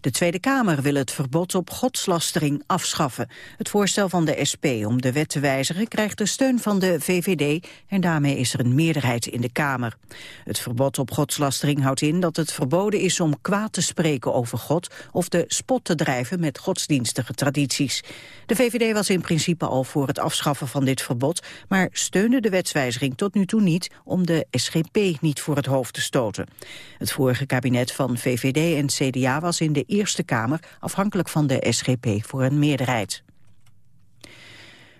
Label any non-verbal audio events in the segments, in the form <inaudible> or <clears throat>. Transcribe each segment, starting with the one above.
De Tweede Kamer wil het verbod op godslastering afschaffen. Het voorstel van de SP om de wet te wijzigen krijgt de steun van de VVD en daarmee is er een meerderheid in de Kamer. Het verbod op godslastering houdt in dat het verboden is om kwaad te spreken over God of de spot te drijven met godsdienstige tradities. De VVD was in principe al voor het afschaffen van dit verbod, maar steunde de wetswijziging tot nu toe niet om de SGP niet voor het hoofd te stoten. Het vorige kabinet van VVD en CDA was in de Eerste Kamer afhankelijk van de SGP voor een meerderheid.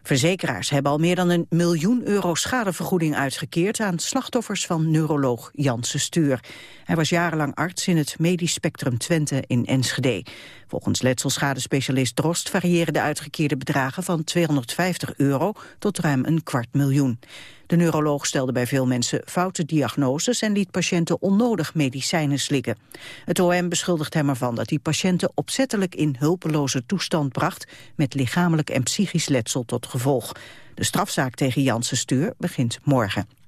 Verzekeraars hebben al meer dan een miljoen euro schadevergoeding uitgekeerd aan slachtoffers van neuroloog Janssen Stuur. Hij was jarenlang arts in het medisch spectrum Twente in Enschede. Volgens letselschadespecialist Drost variëren de uitgekeerde bedragen van 250 euro tot ruim een kwart miljoen. De neuroloog stelde bij veel mensen foute diagnoses en liet patiënten onnodig medicijnen slikken. Het OM beschuldigt hem ervan dat hij patiënten opzettelijk in hulpeloze toestand bracht met lichamelijk en psychisch letsel tot gevolg. De strafzaak tegen Janssen Stuur begint morgen.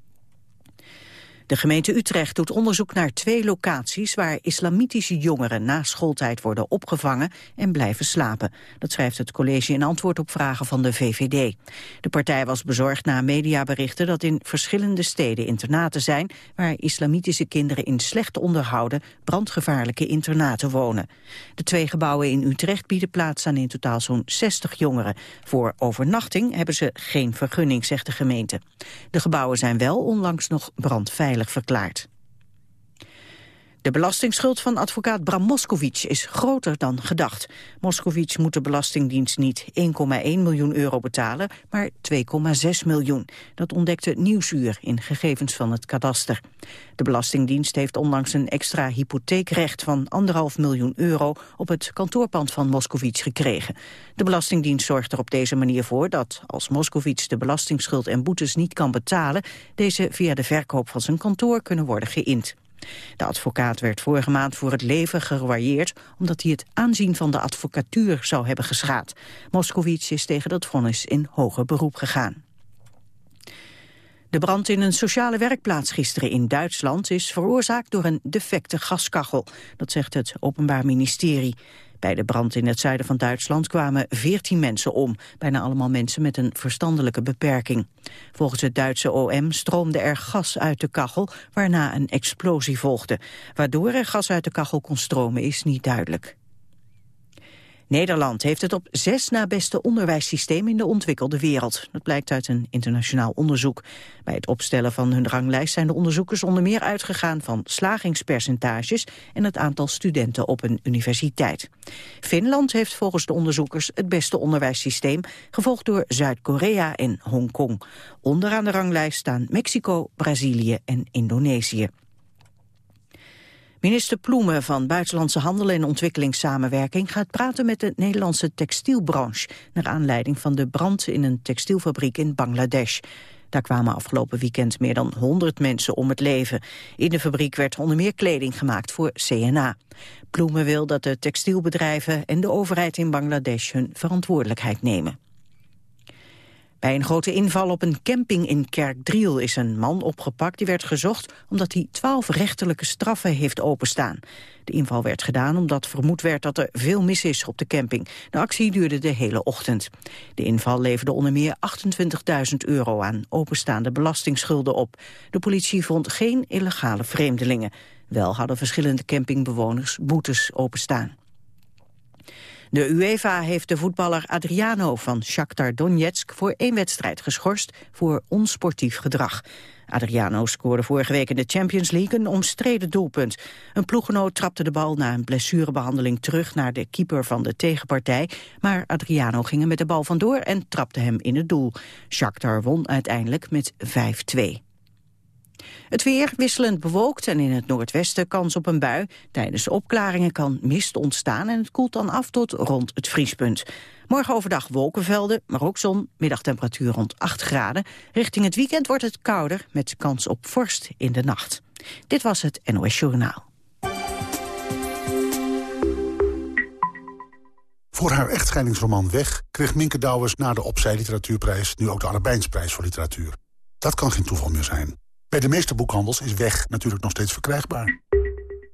De gemeente Utrecht doet onderzoek naar twee locaties waar islamitische jongeren na schooltijd worden opgevangen en blijven slapen. Dat schrijft het college in antwoord op vragen van de VVD. De partij was bezorgd na mediaberichten dat in verschillende steden internaten zijn waar islamitische kinderen in slecht onderhouden, brandgevaarlijke internaten wonen. De twee gebouwen in Utrecht bieden plaats aan in totaal zo'n 60 jongeren. Voor overnachting hebben ze geen vergunning, zegt de gemeente. De gebouwen zijn wel onlangs nog brandveilig verklaard. De belastingsschuld van advocaat Bram Moskowitz is groter dan gedacht. Moskowitz moet de Belastingdienst niet 1,1 miljoen euro betalen, maar 2,6 miljoen. Dat ontdekte Nieuwsuur in gegevens van het kadaster. De Belastingdienst heeft onlangs een extra hypotheekrecht van 1,5 miljoen euro op het kantoorpand van Moskowitz gekregen. De Belastingdienst zorgt er op deze manier voor dat als Moskowitz de belastingsschuld en boetes niet kan betalen, deze via de verkoop van zijn kantoor kunnen worden geïnd. De advocaat werd vorige maand voor het leven geroyeerd... omdat hij het aanzien van de advocatuur zou hebben geschaad. Moskowitz is tegen dat vonnis in hoger beroep gegaan. De brand in een sociale werkplaats gisteren in Duitsland is veroorzaakt door een defecte gaskachel. Dat zegt het Openbaar Ministerie. Bij de brand in het zuiden van Duitsland kwamen 14 mensen om. Bijna allemaal mensen met een verstandelijke beperking. Volgens het Duitse OM stroomde er gas uit de kachel, waarna een explosie volgde. Waardoor er gas uit de kachel kon stromen is niet duidelijk. Nederland heeft het op zes na beste onderwijssysteem in de ontwikkelde wereld. Dat blijkt uit een internationaal onderzoek. Bij het opstellen van hun ranglijst zijn de onderzoekers onder meer uitgegaan van slagingspercentages en het aantal studenten op een universiteit. Finland heeft volgens de onderzoekers het beste onderwijssysteem, gevolgd door Zuid-Korea en Hongkong. Onderaan de ranglijst staan Mexico, Brazilië en Indonesië. Minister Ploemen van Buitenlandse Handel en Ontwikkelingssamenwerking gaat praten met de Nederlandse textielbranche naar aanleiding van de brand in een textielfabriek in Bangladesh. Daar kwamen afgelopen weekend meer dan 100 mensen om het leven. In de fabriek werd onder meer kleding gemaakt voor CNA. Ploemen wil dat de textielbedrijven en de overheid in Bangladesh hun verantwoordelijkheid nemen. Bij een grote inval op een camping in Kerkdriel is een man opgepakt. Die werd gezocht omdat hij twaalf rechterlijke straffen heeft openstaan. De inval werd gedaan omdat vermoed werd dat er veel mis is op de camping. De actie duurde de hele ochtend. De inval leverde onder meer 28.000 euro aan openstaande belastingsschulden op. De politie vond geen illegale vreemdelingen. Wel hadden verschillende campingbewoners boetes openstaan. De UEFA heeft de voetballer Adriano van Shakhtar Donetsk voor één wedstrijd geschorst voor onsportief gedrag. Adriano scoorde vorige week in de Champions League een omstreden doelpunt. Een ploeggenoot trapte de bal na een blessurebehandeling terug naar de keeper van de tegenpartij, maar Adriano ging er met de bal vandoor en trapte hem in het doel. Shakhtar won uiteindelijk met 5-2. Het weer wisselend bewolkt en in het noordwesten kans op een bui. Tijdens opklaringen kan mist ontstaan en het koelt dan af tot rond het vriespunt. Morgen overdag wolkenvelden, maar ook zon, middagtemperatuur rond 8 graden. Richting het weekend wordt het kouder met kans op vorst in de nacht. Dit was het NOS Journaal. Voor haar echtscheidingsroman Weg kreeg Minke Douwers na de Opzij Literatuurprijs nu ook de Arabijnsprijs voor literatuur. Dat kan geen toeval meer zijn. Bij de meeste boekhandels is weg natuurlijk nog steeds verkrijgbaar.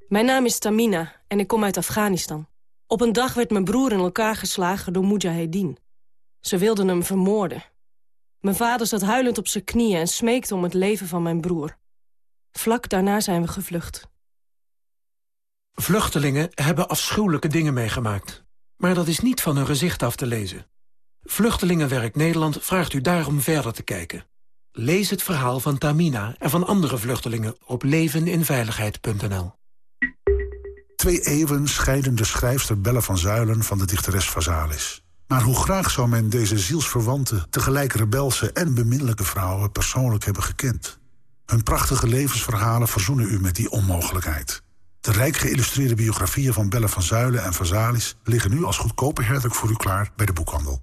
Mijn naam is Tamina en ik kom uit Afghanistan. Op een dag werd mijn broer in elkaar geslagen door Mujahedin. Ze wilden hem vermoorden. Mijn vader zat huilend op zijn knieën en smeekte om het leven van mijn broer. Vlak daarna zijn we gevlucht. Vluchtelingen hebben afschuwelijke dingen meegemaakt. Maar dat is niet van hun gezicht af te lezen. Vluchtelingenwerk Nederland vraagt u daarom verder te kijken. Lees het verhaal van Tamina en van andere vluchtelingen op leveninveiligheid.nl. Twee eeuwen scheiden de schrijfster Belle van Zuilen van de dichteres Vazalis. Maar hoe graag zou men deze zielsverwante, tegelijk rebelse en beminnelijke vrouwen persoonlijk hebben gekend. Hun prachtige levensverhalen verzoenen u met die onmogelijkheid. De rijk geïllustreerde biografieën van Belle van Zuilen en Vazalis... liggen nu als goedkope herdruk voor u klaar bij de boekhandel.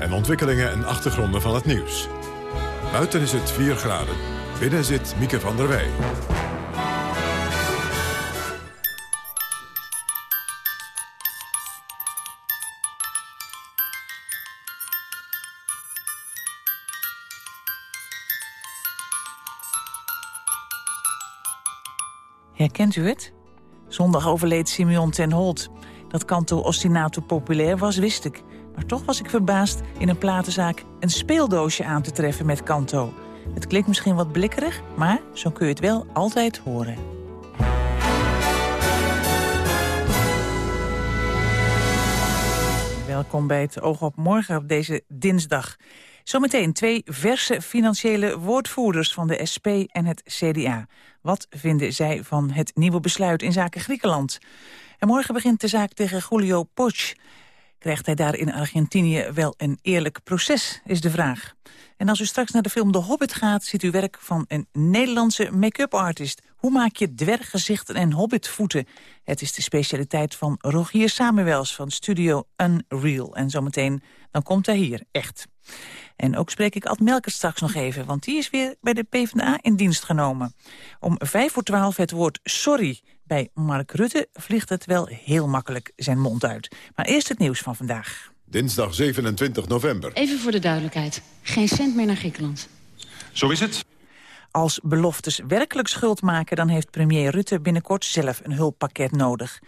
en ontwikkelingen en achtergronden van het nieuws. Buiten is het 4 graden, binnen zit Mieke van der Wij. Herkent u het? Zondag overleed Simeon ten Holt. Dat Canto Ostinato populair was, wist ik. Maar toch was ik verbaasd in een platenzaak een speeldoosje aan te treffen met Canto. Het klinkt misschien wat blikkerig, maar zo kun je het wel altijd horen. Welkom bij het Oog op Morgen op deze dinsdag. Zometeen twee verse financiële woordvoerders van de SP en het CDA. Wat vinden zij van het nieuwe besluit in zaken Griekenland? En morgen begint de zaak tegen Julio Poch. Krijgt hij daar in Argentinië wel een eerlijk proces, is de vraag. En als u straks naar de film De Hobbit gaat... ziet u werk van een Nederlandse make-up artist. Hoe maak je dwerggezichten en hobbitvoeten? Het is de specialiteit van Rogier Samuels van Studio Unreal. En zometeen, dan komt hij hier, echt. En ook spreek ik Ad Melker straks nog even, want die is weer bij de PvdA in dienst genomen. Om vijf voor twaalf het woord sorry. Bij Mark Rutte vliegt het wel heel makkelijk zijn mond uit. Maar eerst het nieuws van vandaag. Dinsdag 27 november. Even voor de duidelijkheid. Geen cent meer naar Griekenland. Zo is het. Als beloftes werkelijk schuld maken... dan heeft premier Rutte binnenkort zelf een hulppakket nodig.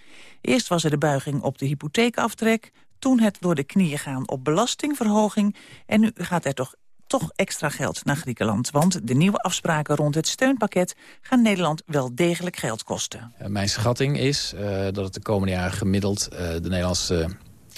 Eerst was er de buiging op de hypotheekaftrek... toen het door de knieën gaan op belastingverhoging... en nu gaat er toch toch extra geld naar Griekenland. Want de nieuwe afspraken rond het steunpakket gaan Nederland wel degelijk geld kosten. Mijn schatting is uh, dat het de komende jaren gemiddeld uh, de Nederlandse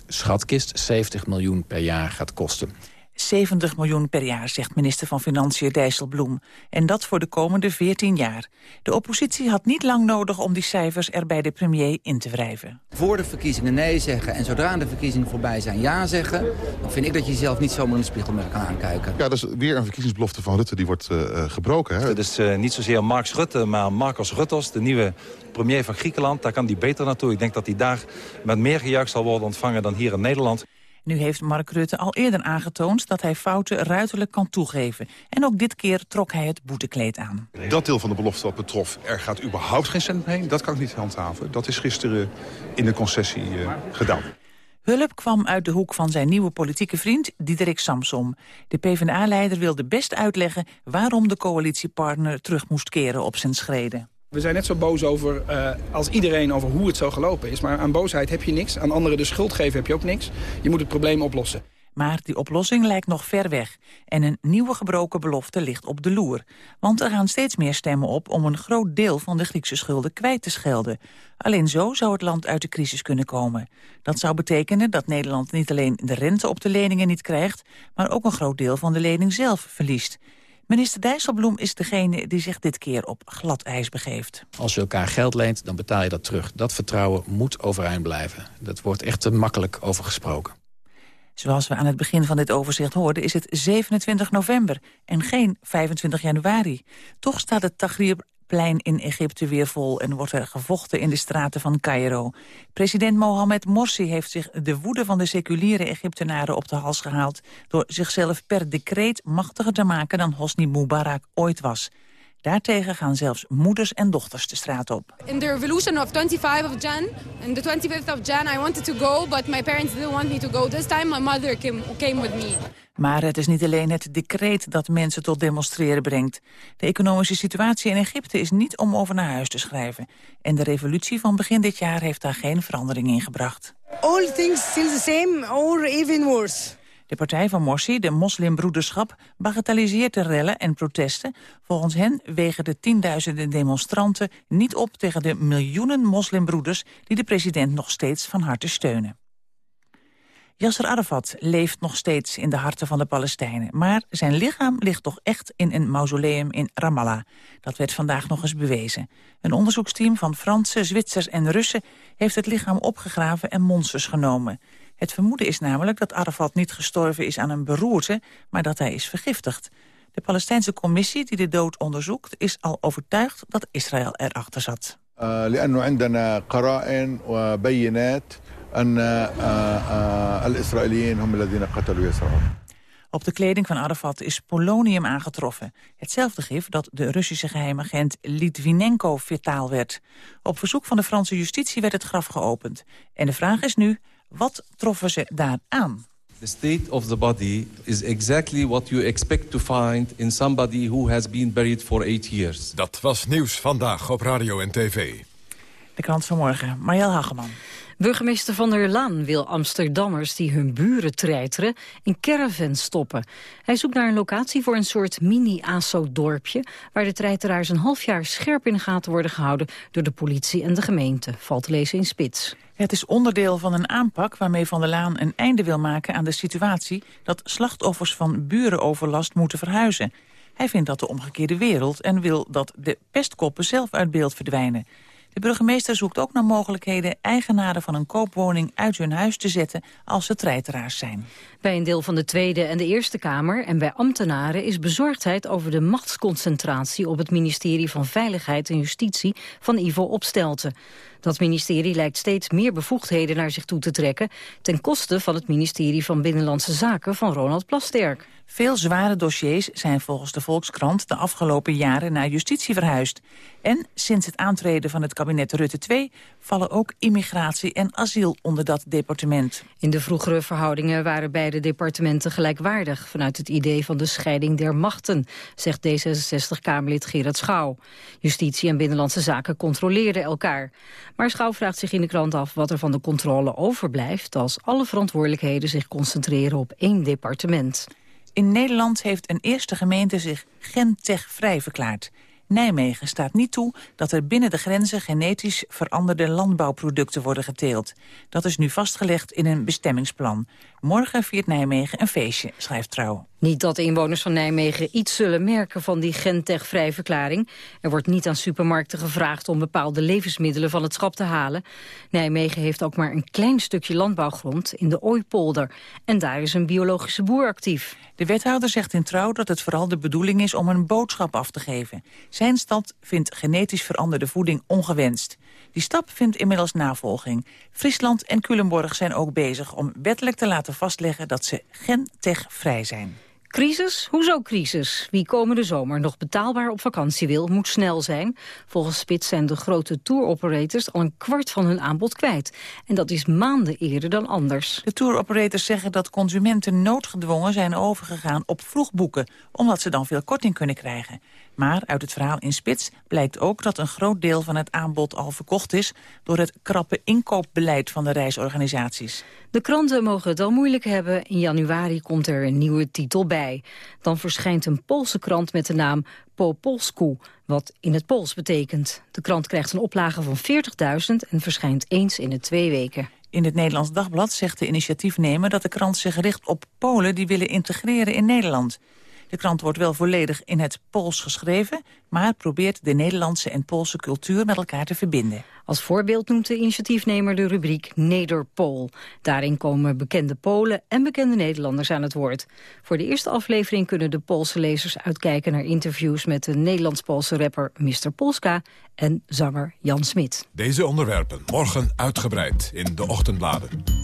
schatkist 70 miljoen per jaar gaat kosten. 70 miljoen per jaar, zegt minister van Financiën Dijsselbloem. En dat voor de komende 14 jaar. De oppositie had niet lang nodig om die cijfers er bij de premier in te wrijven. Voor de verkiezingen nee zeggen en zodra de verkiezingen voorbij zijn ja zeggen... dan vind ik dat je jezelf niet zomaar in de spiegel meer kan aankijken. Ja, dat is weer een verkiezingsbelofte van Rutte die wordt uh, gebroken. Hè? Het is uh, niet zozeer Mark Rutte, maar Marcos Ruttos, de nieuwe premier van Griekenland. Daar kan hij beter naartoe. Ik denk dat hij daar met meer gejuich zal worden ontvangen dan hier in Nederland. Nu heeft Mark Rutte al eerder aangetoond dat hij fouten ruiterlijk kan toegeven. En ook dit keer trok hij het boetekleed aan. Dat deel van de belofte wat betrof, er gaat überhaupt geen cent heen. Dat kan ik niet handhaven. Dat is gisteren in de concessie uh, gedaan. Hulp kwam uit de hoek van zijn nieuwe politieke vriend Diederik Samsom. De PvdA-leider wilde best uitleggen waarom de coalitiepartner terug moest keren op zijn schreden. We zijn net zo boos over uh, als iedereen over hoe het zo gelopen is. Maar aan boosheid heb je niks. Aan anderen de schuld geven heb je ook niks. Je moet het probleem oplossen. Maar die oplossing lijkt nog ver weg. En een nieuwe gebroken belofte ligt op de loer. Want er gaan steeds meer stemmen op om een groot deel van de Griekse schulden kwijt te schelden. Alleen zo zou het land uit de crisis kunnen komen. Dat zou betekenen dat Nederland niet alleen de rente op de leningen niet krijgt... maar ook een groot deel van de lening zelf verliest. Minister Dijsselbloem is degene die zich dit keer op glad ijs begeeft. Als je elkaar geld leent, dan betaal je dat terug. Dat vertrouwen moet overeind blijven. Dat wordt echt te makkelijk over gesproken. Zoals we aan het begin van dit overzicht hoorden is het 27 november en geen 25 januari. Toch staat het Tahrirplein in Egypte weer vol en wordt er gevochten in de straten van Cairo. President Mohamed Morsi heeft zich de woede van de seculiere Egyptenaren op de hals gehaald door zichzelf per decreet machtiger te maken dan Hosni Mubarak ooit was. Daartegen gaan zelfs moeders en dochters de straat op. In the revolution of 25 of Jan, in the 25th of Jan, I wanted to go, but my parents didn't want me to go. This time my mother came, came with me. Maar het is niet alleen het decreet dat mensen tot demonstreren brengt. De economische situatie in Egypte is niet om over naar huis te schrijven. En de revolutie van begin dit jaar heeft daar geen verandering in gebracht. All things still the same or even worse. De partij van Morsi, de moslimbroederschap, bagatelliseert de rellen en protesten. Volgens hen wegen de tienduizenden demonstranten niet op tegen de miljoenen moslimbroeders die de president nog steeds van harte steunen. Yasser Arafat leeft nog steeds in de harten van de Palestijnen. Maar zijn lichaam ligt toch echt in een mausoleum in Ramallah. Dat werd vandaag nog eens bewezen. Een onderzoeksteam van Fransen, Zwitsers en Russen... heeft het lichaam opgegraven en monsters genomen. Het vermoeden is namelijk dat Arafat niet gestorven is aan een beroerte... maar dat hij is vergiftigd. De Palestijnse commissie die de dood onderzoekt... is al overtuigd dat Israël erachter zat. لأنه عندنا قرائن وبينات أن الإسرائيليين هم الذين قتلوا ياسر Op de kleding van Arafat is polonium aangetroffen. Hetzelfde gif dat de Russische geheimagent Litvinenko fetaal werd. Op verzoek van de Franse justitie werd het graf geopend. En de vraag is nu, wat troffen ze daar aan? The state of the body is exactly what you expect to find in somebody who has been buried for eight years. Dat was nieuws vandaag op radio en tv. De krant van morgen, Marjel Hageman. Burgemeester Van der Laan wil Amsterdammers die hun buren treiteren in caravans stoppen. Hij zoekt naar een locatie voor een soort mini-ASO-dorpje... waar de treiteraars een half jaar scherp in de gaten worden gehouden... door de politie en de gemeente, valt te lezen in Spits. Het is onderdeel van een aanpak waarmee Van der Laan een einde wil maken aan de situatie... dat slachtoffers van burenoverlast moeten verhuizen. Hij vindt dat de omgekeerde wereld en wil dat de pestkoppen zelf uit beeld verdwijnen. De burgemeester zoekt ook naar mogelijkheden eigenaren van een koopwoning uit hun huis te zetten als ze treiteraars zijn. Bij een deel van de Tweede en de Eerste Kamer en bij ambtenaren is bezorgdheid over de machtsconcentratie op het ministerie van Veiligheid en Justitie van Ivo Opstelten. Dat ministerie lijkt steeds meer bevoegdheden naar zich toe te trekken... ten koste van het ministerie van Binnenlandse Zaken van Ronald Plasterk. Veel zware dossiers zijn volgens de Volkskrant de afgelopen jaren naar justitie verhuisd. En sinds het aantreden van het kabinet Rutte 2 vallen ook immigratie en asiel onder dat departement. In de vroegere verhoudingen waren beide departementen gelijkwaardig... vanuit het idee van de scheiding der machten, zegt D66-Kamerlid Gerard Schouw. Justitie en Binnenlandse Zaken controleerden elkaar. Maar Schouw vraagt zich in de krant af wat er van de controle overblijft... als alle verantwoordelijkheden zich concentreren op één departement. In Nederland heeft een eerste gemeente zich gentechvrij verklaard. Nijmegen staat niet toe dat er binnen de grenzen genetisch veranderde landbouwproducten worden geteeld. Dat is nu vastgelegd in een bestemmingsplan. Morgen viert Nijmegen een feestje, schrijft Trouw. Niet dat de inwoners van Nijmegen iets zullen merken van die Gentech-vrijverklaring. Er wordt niet aan supermarkten gevraagd om bepaalde levensmiddelen van het schap te halen. Nijmegen heeft ook maar een klein stukje landbouwgrond in de Ooipolder. En daar is een biologische boer actief. De wethouder zegt in Trouw dat het vooral de bedoeling is om een boodschap af te geven. Zijn stad vindt genetisch veranderde voeding ongewenst. Die stap vindt inmiddels navolging. Friesland en Culemborg zijn ook bezig om wettelijk te laten vastleggen dat ze gentechvrij zijn. Crisis? Hoezo crisis? Wie komende zomer nog betaalbaar op vakantie wil, moet snel zijn. Volgens Spits zijn de grote touroperators al een kwart van hun aanbod kwijt. En dat is maanden eerder dan anders. De touroperators zeggen dat consumenten noodgedwongen zijn overgegaan op vroegboeken, omdat ze dan veel korting kunnen krijgen. Maar uit het verhaal in Spits blijkt ook dat een groot deel van het aanbod al verkocht is door het krappe inkoopbeleid van de reisorganisaties. De kranten mogen het al moeilijk hebben. In januari komt er een nieuwe titel bij. Dan verschijnt een Poolse krant met de naam Popolsku, wat in het Pools betekent. De krant krijgt een oplage van 40.000 en verschijnt eens in de twee weken. In het Nederlands Dagblad zegt de initiatiefnemer dat de krant zich richt op Polen die willen integreren in Nederland. De krant wordt wel volledig in het Pools geschreven... maar probeert de Nederlandse en Poolse cultuur met elkaar te verbinden. Als voorbeeld noemt de initiatiefnemer de rubriek Nederpool. Daarin komen bekende Polen en bekende Nederlanders aan het woord. Voor de eerste aflevering kunnen de Poolse lezers uitkijken naar interviews... met de Nederlands-Poolse rapper Mr. Polska en zanger Jan Smit. Deze onderwerpen morgen uitgebreid in de ochtendbladen.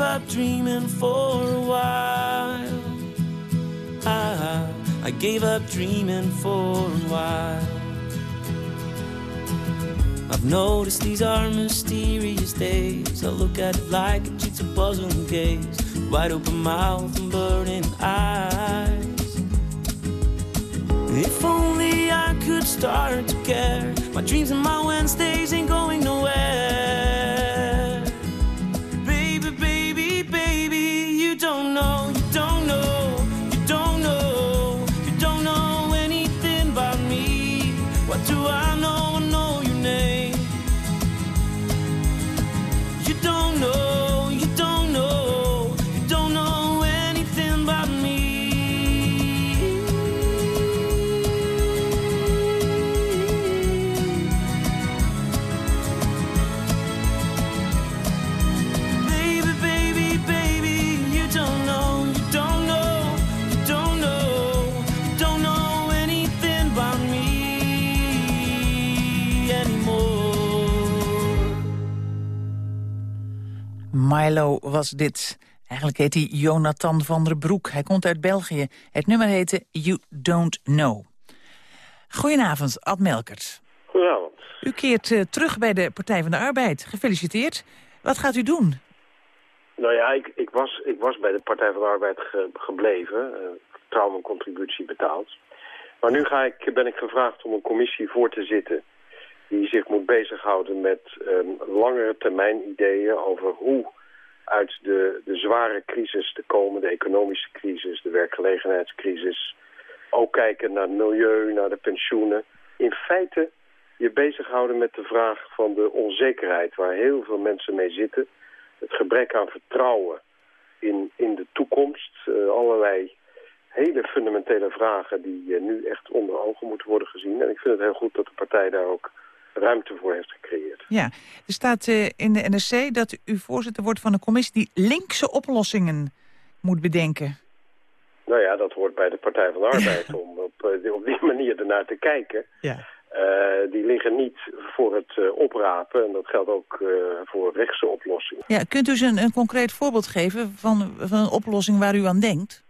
Gave up dreaming for a while. I, I gave up dreaming for a while. I've noticed these are mysterious days. I look at it like a jigsaw puzzle and gaze. Wide open mouth and burning eyes. If only I could start to care. My dreams and my Wednesdays ain't going Milo was dit. Eigenlijk heet hij Jonathan van der Broek. Hij komt uit België. Het nummer heette You Don't Know. Goedenavond, Ad Melkert. Goedenavond. U keert eh, terug bij de Partij van de Arbeid. Gefeliciteerd. Wat gaat u doen? Nou ja, ik, ik, was, ik was bij de Partij van de Arbeid ge- gebleven. Uh, trouw mijn contributie betaald. Maar nu ga ik, ben ik gevraagd om een commissie voor te zitten... die zich moet bezighouden met um, langere termijn ideeën over hoe uit de, de zware crisis te komen, de economische crisis, de werkgelegenheidscrisis. Ook kijken naar het milieu, naar de pensioenen. In feite je bezighouden met de vraag van de onzekerheid waar heel veel mensen mee zitten. Het gebrek aan vertrouwen in, in de toekomst. Uh, allerlei hele fundamentele vragen die uh, nu echt onder ogen moeten worden gezien. En ik vind het heel goed dat de partij daar ook ruimte voor heeft gecreëerd. Ja, er staat uh, in de NRC dat u voorzitter wordt van een commissie die linkse oplossingen moet bedenken. Nou ja, dat hoort bij de Partij van de <laughs> Arbeid om op, uh, op die manier ernaar te kijken. Ja. Uh, die liggen niet voor het uh, oprapen en dat geldt ook uh, voor rechtse oplossingen. Ja, kunt u eens een, een concreet voorbeeld geven van, van een oplossing waar u aan denkt?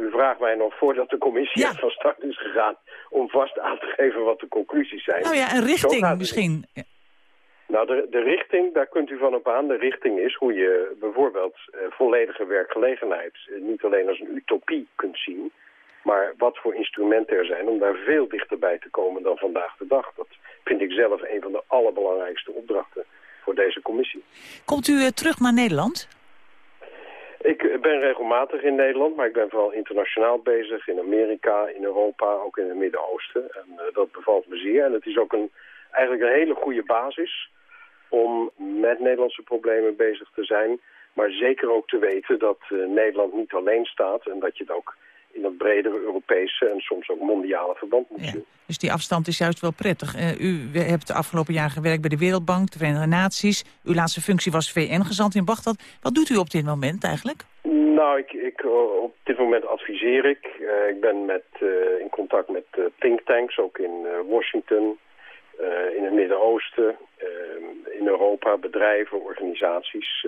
U vraagt mij nog voordat de commissie ja. van start is gegaan om vast aan te geven wat de conclusies zijn. Nou ja, een richting misschien. Nou, de, de richting, daar kunt u van op aan. De richting is hoe je bijvoorbeeld uh, volledige werkgelegenheid uh, niet alleen als een utopie kunt zien, maar wat voor instrumenten er zijn om daar veel dichterbij te komen dan vandaag de dag. Dat vind ik zelf een van de allerbelangrijkste opdrachten voor deze commissie. Komt u uh, terug naar Nederland? Ik ben regelmatig in Nederland, maar ik ben vooral internationaal bezig. In Amerika, in Europa, ook in het Midden-Oosten. En uh, dat bevalt me zeer. En het is ook een, eigenlijk een hele goede basis om met Nederlandse problemen bezig te zijn. Maar zeker ook te weten dat eh, Nederland niet alleen staat en dat je het ook in dat bredere Europese en soms ook mondiale verband moet zien. Dus die afstand is juist wel prettig. Uh, u hebt de afgelopen jaar gewerkt bij de Wereldbank, de Verenigde Naties. Uw laatste functie was VN-gezant in Bagdad. Wat doet u op dit moment eigenlijk? Nou, ik, ik, op dit moment adviseer ik. Uh, ik ben met, uh, in contact met thinktanks, ook in Washington, in het Midden-Oosten, in Europa, bedrijven, organisaties.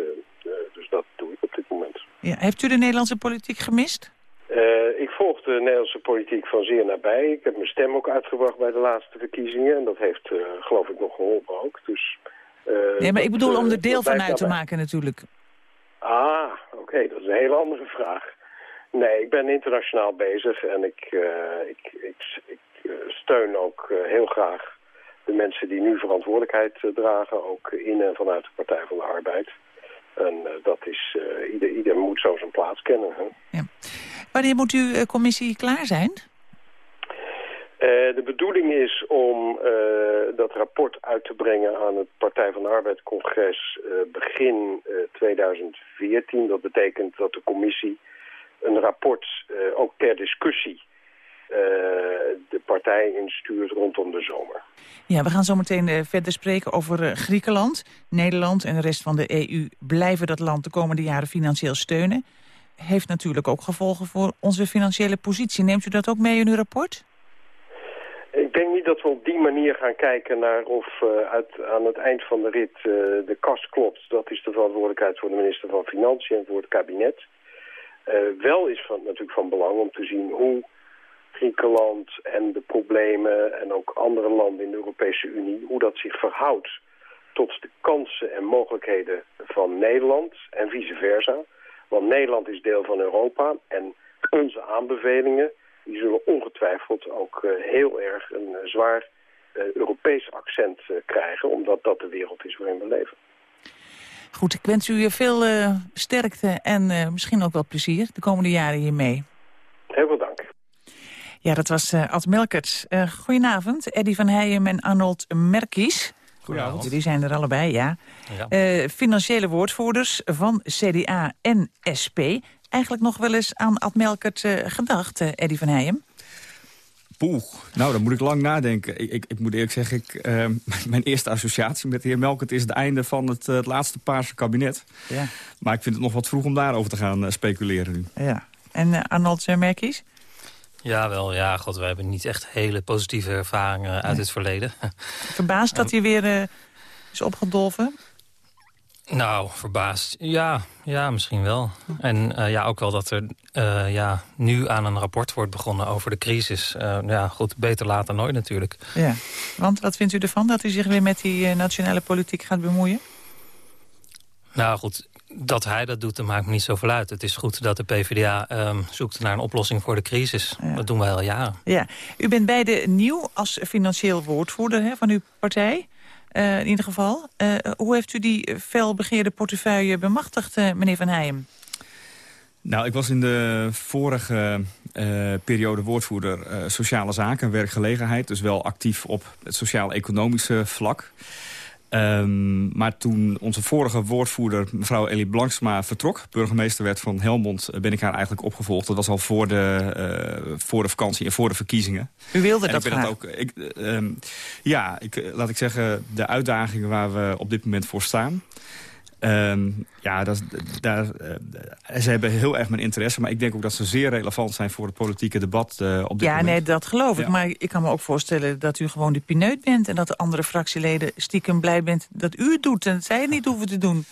dus dat doe ik op dit moment. Ja, heeft u de Nederlandse politiek gemist? Uh, ik volg de Nederlandse politiek van zeer nabij. Ik heb mijn stem ook uitgebracht bij de laatste verkiezingen. En dat heeft, uh, geloof ik, nog geholpen ook. Dus, uh, nee, maar ik bedoel om er deel van uit te maken natuurlijk. Ah, oké. Okay, dat is een hele andere vraag. Nee, ik ben internationaal bezig en ik, ik, ik, ik steun ook heel graag de mensen die nu verantwoordelijkheid dragen. Ook in en vanuit de Partij van de Arbeid. En dat is, ieder, ieder moet zo zijn plaats kennen. Hè? Ja. Wanneer moet uw uh, commissie klaar zijn? Uh, de bedoeling is om uh, dat rapport uit te brengen aan het Partij van de Arbeid-congres begin 2014. Dat betekent dat de commissie een rapport ook ter discussie de partij instuurt rondom de zomer. Ja, we gaan zo meteen verder spreken over Griekenland. Nederland en de rest van de EU blijven dat land de komende jaren financieel steunen heeft natuurlijk ook gevolgen voor onze financiële positie. Neemt u dat ook mee in uw rapport? Ik denk niet dat we op die manier gaan kijken naar of uh, uit, aan het eind van de rit uh, de kast klopt. Dat is de verantwoordelijkheid voor de minister van Financiën en voor het kabinet. Uh, wel is van, natuurlijk van belang om te zien hoe Griekenland en de problemen en ook andere landen in de Europese Unie, hoe dat zich verhoudt tot de kansen en mogelijkheden van Nederland en vice versa. Want Nederland is deel van Europa en onze aanbevelingen die zullen ongetwijfeld ook uh, heel erg een uh, zwaar uh, Europees accent krijgen, omdat dat de wereld is waarin we leven. Goed, ik wens u veel sterkte en misschien ook wel plezier de komende jaren hiermee. Heel veel dank. Ja, dat was Ad Melkerts. goedenavond, Eddy van Heijem en Arnold Merkies. Goedenavond. Jullie zijn er allebei, ja. ja. Uh, financiële woordvoerders van CDA en SP. Eigenlijk nog wel eens aan Ad Melkert uh, gedacht, uh, Eddy van Heijem? Poeh, nou, dan moet ik lang nadenken. Ik, ik, ik moet eerlijk zeggen, ik, <laughs> mijn eerste associatie met de heer Melkert... is het einde van het, het laatste Paarse kabinet. Ja. Maar ik vind het nog wat vroeg om daarover te gaan speculeren nu. Ja. En Arnold Merkies? Ja, wel. Ja, god, we hebben niet echt hele positieve ervaringen uit nee. het verleden. <laughs> Verbaasd dat hij weer uh, is opgedolven? Nou, verbaasd. Ja, ja misschien wel. En uh, ja, ook wel dat er uh, ja, nu aan een rapport wordt begonnen over de crisis. ja, goed, beter later dan nooit natuurlijk. Ja, want wat vindt u ervan dat u zich weer met die nationale politiek gaat bemoeien? Nou goed, dat hij dat doet, dat maakt me niet zoveel uit. Het is goed dat de PvdA um, zoekt naar een oplossing voor de crisis. Ja. Dat doen wij al jaren. Ja. U bent beide nieuw als financieel woordvoerder hè, van uw partij. Uh, in ieder geval. Uh, hoe heeft u die felbegeerde portefeuille bemachtigd, uh, meneer Van Heijem? Nou, ik was in de vorige periode woordvoerder sociale zaken en werkgelegenheid. Dus wel actief op het sociaal-economische vlak. Um, maar toen onze vorige woordvoerder, mevrouw Elie Blanksma, vertrok... burgemeester werd van Helmond, ben ik haar eigenlijk opgevolgd. Dat was al voor de, uh, voor de vakantie en voor de verkiezingen. U wilde en dat ik ben ook, ik, um, Ja, ik, laat ik zeggen, de uitdagingen waar we op dit moment voor staan... Um, ja, dat, daar, uh, ze hebben heel erg mijn interesse. Maar ik denk ook dat ze zeer relevant zijn voor het politieke debat uh, op dit ja, moment. Ja, nee, dat geloof ik. Maar ik kan me ook voorstellen dat u gewoon de pineut bent... en dat de andere fractieleden stiekem blij bent dat u het doet... en zij het niet hoeven te doen.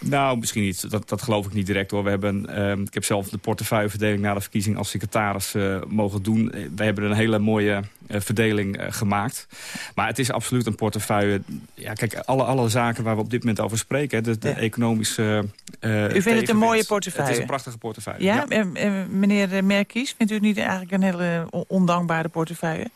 Nou, misschien niet. Dat, dat geloof ik niet direct hoor. We hebben, um, ik heb zelf de portefeuilleverdeling na de verkiezing als secretaris uh, mogen doen. We hebben een hele mooie uh, verdeling uh, gemaakt. Maar het is absoluut een portefeuille. Ja, kijk, alle, alle zaken waar we op dit moment over spreken. Hè, de, de ja. economische U vindt het een mooie portefeuille? Het is een prachtige portefeuille. Ja, ja. meneer Merkies, vindt u het niet eigenlijk een hele ondankbare portefeuille?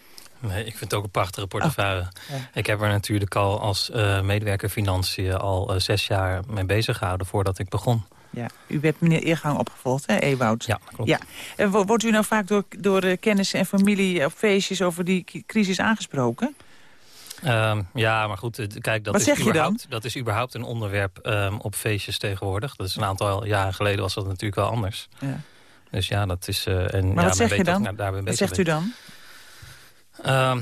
Nee, ik vind het ook een prachtige portefeuille. Oh, ja. Ik heb er natuurlijk al als uh, medewerker financiën al uh, zes jaar mee bezig gehouden voordat ik begon. Ja, u werd meneer Eergang opgevolgd, hè, Ewoud? Ja, klopt. Ja. En wordt u nou vaak door, door kennissen en familie op feestjes over die crisis aangesproken? Ehm, ja, maar goed, kijk, dat, Wat is zeg je dan? überhaupt, dat is überhaupt een onderwerp ehm, op feestjes tegenwoordig. Dat is een aantal jaren geleden was dat natuurlijk wel anders. Ja. Dus ja, dat is... eh, en, Maar ja, wat zeg je dan? Wat zegt u dan? Ehm,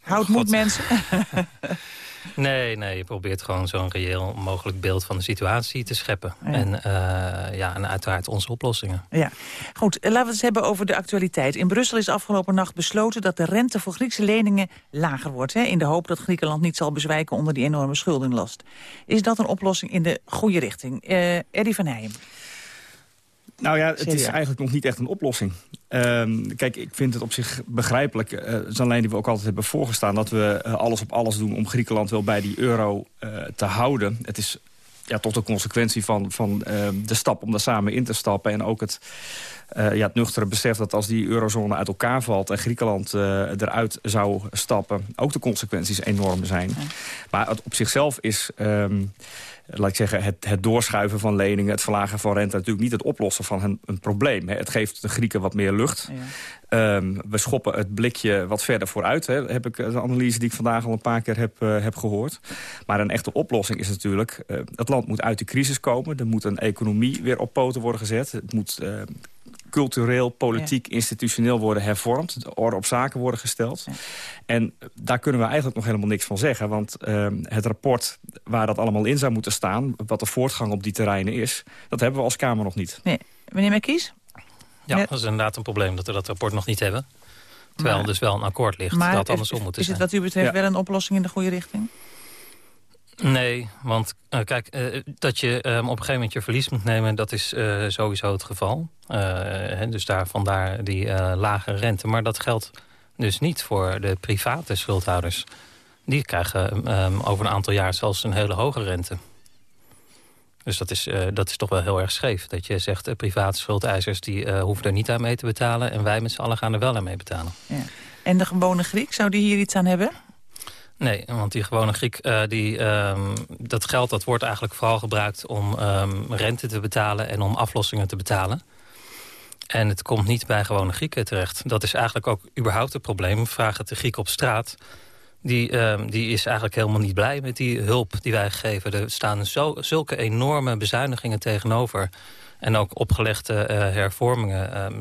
Houd moed, mensen. <laughs> nee, nee, je probeert gewoon zo'n reëel mogelijk beeld van de situatie te scheppen. Ja. En, eh, ja, en uiteraard onze oplossingen. Ja, goed. eh, Laten we het hebben over de actualiteit. In Brussel is afgelopen nacht besloten dat de rente voor Griekse leningen lager wordt. Hè, in de hoop dat Griekenland niet zal bezwijken onder die enorme schuldenlast. Is dat een oplossing in de goede richting? Eh Eddie van Heijem. Nou ja, het is eigenlijk nog niet echt een oplossing. Ehm, kijk, ik vind het op zich begrijpelijk. Het is een lijn die we ook altijd hebben voorgestaan... dat we eh, alles op alles doen om Griekenland wel bij die euro eh, te houden. Het is ja, toch de consequentie van, van eh, de stap om daar samen in te stappen... en ook het, ja, het nuchtere besef dat als die eurozone uit elkaar valt... en Griekenland eruit zou stappen, ook de consequenties enorm zijn. Maar het op zichzelf is... ehm, laat ik zeggen, het, het doorschuiven van leningen... het verlagen van rente natuurlijk niet het oplossen van een, een probleem. Hè. Het geeft de Grieken wat meer lucht. Ehm, we schoppen het blikje wat verder vooruit. Hè. Heb ik de analyse die ik vandaag al een paar keer heb, eh, heb gehoord. Maar een echte oplossing is natuurlijk... eh, het land moet uit de crisis komen. Er moet een economie weer op poten worden gezet. Het moet... eh, cultureel, politiek, institutioneel worden hervormd. De orde op zaken worden gesteld. En daar kunnen we eigenlijk nog helemaal niks van zeggen. Want ehm, het rapport waar dat allemaal in zou moeten staan... wat de voortgang op die terreinen is... dat hebben we als Kamer nog niet. Nee. Meneer Merkies? Ja, Met- dat is inderdaad een probleem dat we dat rapport nog niet hebben. Terwijl Maar- er dus wel een akkoord ligt Maar dat is- andersom moet is zijn. het wat u betreft Ja. wel een oplossing in de goede richting? Nee, want eh, kijk, eh, dat je ehm, op een gegeven moment je verlies moet nemen... dat is eh, sowieso het geval. Dus daar, vandaar die lage rente. Maar dat geldt dus niet voor de private schuldhouders. Die krijgen ehm, over een aantal jaar zelfs een hele hoge rente. Dus dat is, dat is toch wel heel erg scheef. Dat je zegt, private schuldeisers die, hoeven er niet aan mee te betalen... en wij met z'n allen gaan er wel aan mee betalen. Ja. En de gewone Griek, zou die hier iets aan hebben? Nee, want die gewone Griek, eh, die, ehm, dat geld dat wordt eigenlijk vooral gebruikt om ehm, rente te betalen en om aflossingen te betalen. En het komt niet bij gewone Grieken terecht. Dat is eigenlijk ook überhaupt het probleem. Vraag het de Griek op straat. Die, ehm, die is eigenlijk helemaal niet blij met die hulp die wij geven. Er staan zo, zulke enorme bezuinigingen tegenover. En ook opgelegde eh, hervormingen.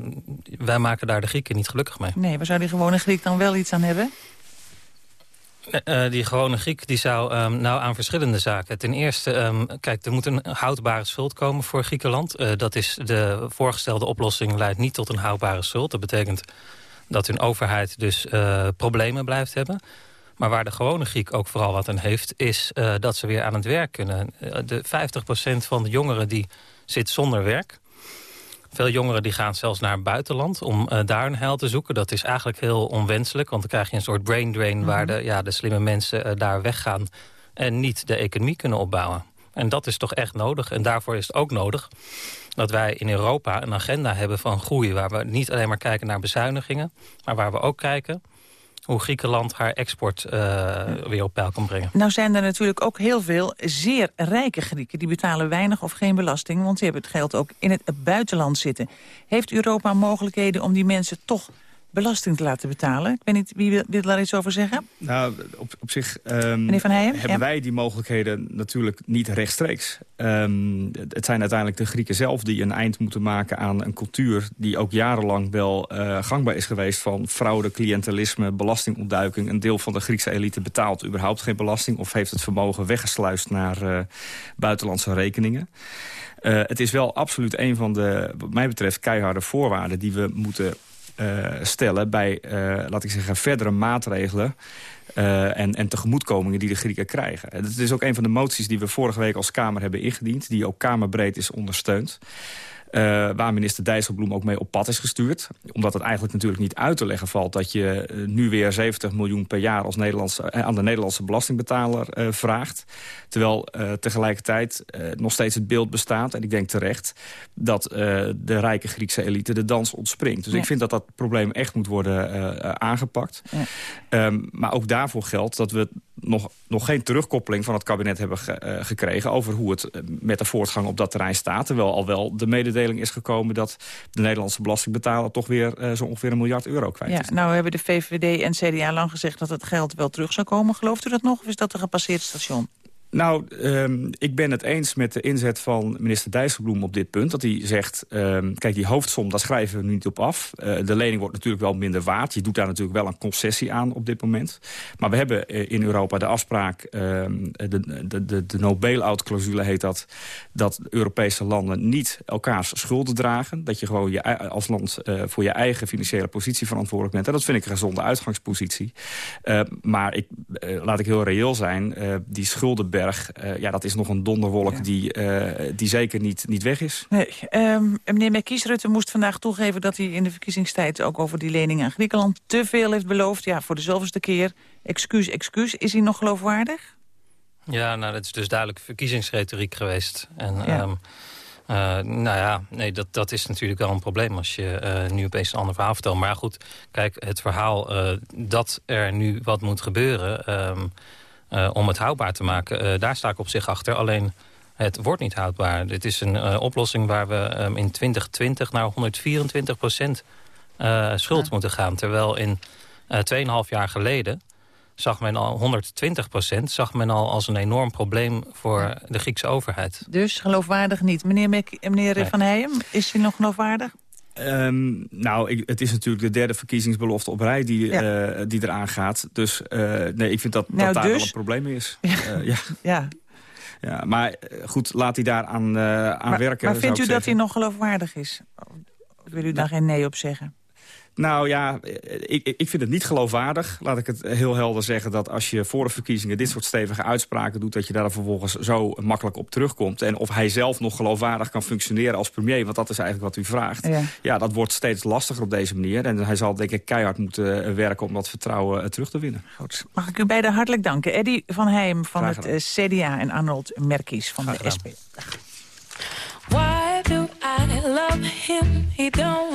Wij maken daar de Grieken niet gelukkig mee. Nee, waar zou die gewone Griek dan wel iets aan hebben? Eh, die gewone Griek die zou ehm, nou aan verschillende zaken. Ten eerste, ehm, kijk, er moet een houdbare schuld komen voor Griekenland. Eh, dat is de voorgestelde oplossing leidt niet tot een houdbare schuld. Dat betekent dat hun overheid dus eh, problemen blijft hebben. Maar waar de gewone Griek ook vooral wat aan heeft... is eh, dat ze weer aan het werk kunnen. Eh, de 50% van de jongeren die zit zonder werk. Veel jongeren die gaan zelfs naar het buitenland om eh, daar een heil te zoeken. Dat is eigenlijk heel onwenselijk, want dan krijg je een soort brain drain... waar de, ja, de slimme mensen eh, daar weggaan en niet de economie kunnen opbouwen. En dat is toch echt nodig. En daarvoor is het ook nodig dat wij in Europa een agenda hebben van groei... waar we niet alleen maar kijken naar bezuinigingen... maar waar we ook kijken hoe Griekenland haar export eh, weer op peil kan brengen. Nou zijn er natuurlijk ook heel veel zeer rijke Grieken. Die betalen weinig of geen belasting, want die hebben het geld ook in het buitenland zitten. Heeft Europa mogelijkheden om die mensen toch belasting te laten betalen? Ik weet niet, wie wil, wil daar iets over zeggen? Nou, op, op zich ehm, Van hebben ja. wij die mogelijkheden natuurlijk niet rechtstreeks. Ehm, het zijn uiteindelijk de Grieken zelf die een eind moeten maken aan een cultuur... die ook jarenlang wel eh, gangbaar is geweest van fraude, cliëntelisme, belastingontduiking. Een deel van de Griekse elite betaalt überhaupt geen belasting... of heeft het vermogen weggesluist naar eh, buitenlandse rekeningen. Eh, het is wel absoluut een van de, wat mij betreft, keiharde voorwaarden... die we moeten stellen bij, eh, laat ik zeggen, verdere maatregelen... eh, en, en tegemoetkomingen die de Grieken krijgen. En Het is ook een van de moties die we vorige week als Kamer hebben ingediend... die ook kamerbreed is ondersteund. Eh, waar minister Dijsselbloem ook mee op pad is gestuurd. Omdat het eigenlijk natuurlijk niet uit te leggen valt... dat je eh, nu weer 70 miljoen per jaar als Nederlandse, eh, aan de Nederlandse belastingbetaler vraagt. Terwijl tegelijkertijd nog steeds het beeld bestaat, en ik denk terecht... dat de rijke Griekse elite de dans ontspringt. Dus Ja. ik vind dat dat probleem echt moet worden aangepakt. Ehm, maar ook daarvoor geldt dat we nog, nog geen terugkoppeling van het kabinet hebben ge- eh, gekregen... over hoe het eh, met de voortgang op dat terrein staat. Terwijl al wel de mededeling is gekomen... dat de Nederlandse belastingbetaler toch weer zo ongeveer een miljard euro kwijt ja, is. Nou hebben de VVD en CDA lang gezegd dat het geld wel terug zou komen. Gelooft u dat nog of is dat een gepasseerd station? Nou, um, ik ben het eens met de inzet van minister Dijsselbloem op dit punt. Dat hij zegt, um, kijk, die hoofdsom, daar schrijven we nu niet op af. Uh, de lening wordt natuurlijk wel minder waard. Je doet daar natuurlijk wel een concessie aan op dit moment. Maar we hebben uh, in Europa de afspraak, um, de, de, de, de no-bail-out-clausule heet dat... dat Europese landen niet elkaars schulden dragen. Dat je gewoon je, als land uh, voor je eigen financiële positie verantwoordelijk bent. En dat vind ik een gezonde uitgangspositie. maar ik, laat ik heel reëel zijn, die schuldenberg uh, ja, dat is nog een donderwolk ja. die, uh, die zeker niet, niet weg is. Nee. Um, meneer Merkies Rutte moest vandaag toegeven dat hij in de verkiezingstijd... ook over die lening aan Griekenland te veel heeft beloofd. Ja, voor de zoveelste keer. Excuus, excuus. Is hij nog geloofwaardig? Ja, nou, dat is dus duidelijk verkiezingsretoriek geweest. En, ja. Um, uh, nou ja, nee, dat, dat is natuurlijk wel een probleem als je uh, nu opeens een ander verhaal vertelt. Maar goed, kijk, het verhaal uh, dat er nu wat moet gebeuren... Um, uh, om het houdbaar te maken. Uh, daar sta ik op zich achter. Alleen het wordt niet houdbaar. Dit is een uh, oplossing waar we um, in 2020 naar 124 procent schuld ja. moeten gaan. Terwijl in 2,5 jaar geleden zag men al 120 procent... zag men al als een enorm probleem voor ja. de Griekse overheid. Dus geloofwaardig niet. Meneer, Mek meneer nee. Van Heijem, is hij nog geloofwaardig? Um, nou, ik, het is natuurlijk de derde verkiezingsbelofte op rij die, ja. uh, die eraan gaat. Dus uh, nee, ik vind dat, nou, dat daar dus? wel een probleem is. Ja. Uh, ja. <laughs> ja. ja. maar goed, laat hij daar aan, aan maar, werken. Maar vindt u dat hij nog geloofwaardig is? Of wil u daar geen nee op zeggen? Nou ja, ik, ik vind het niet geloofwaardig. Laat ik het heel helder zeggen dat als je voor de verkiezingen... dit soort stevige uitspraken doet... dat je daar vervolgens zo makkelijk op terugkomt. En of hij zelf nog geloofwaardig kan functioneren als premier... want dat is eigenlijk wat u vraagt. Ja, ja dat wordt steeds lastiger op deze manier. En hij zal denk ik keihard moeten werken om dat vertrouwen terug te winnen. Goed. Mag ik u beiden hartelijk danken. Eddy van Heijm van het CDA en Arnold Merkies van de SP. Why do I love him? He don't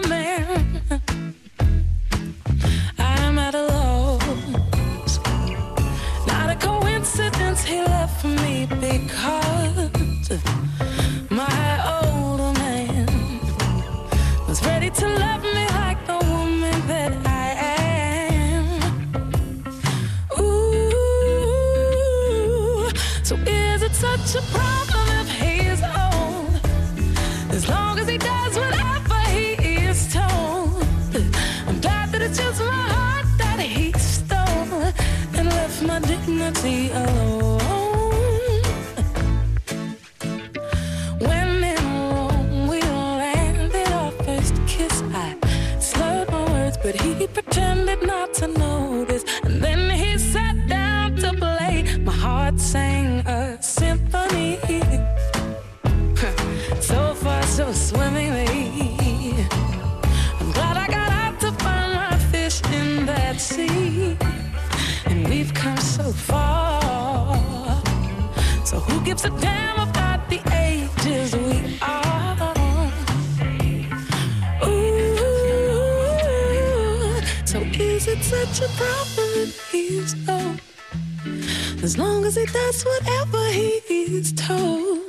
does whatever he is told.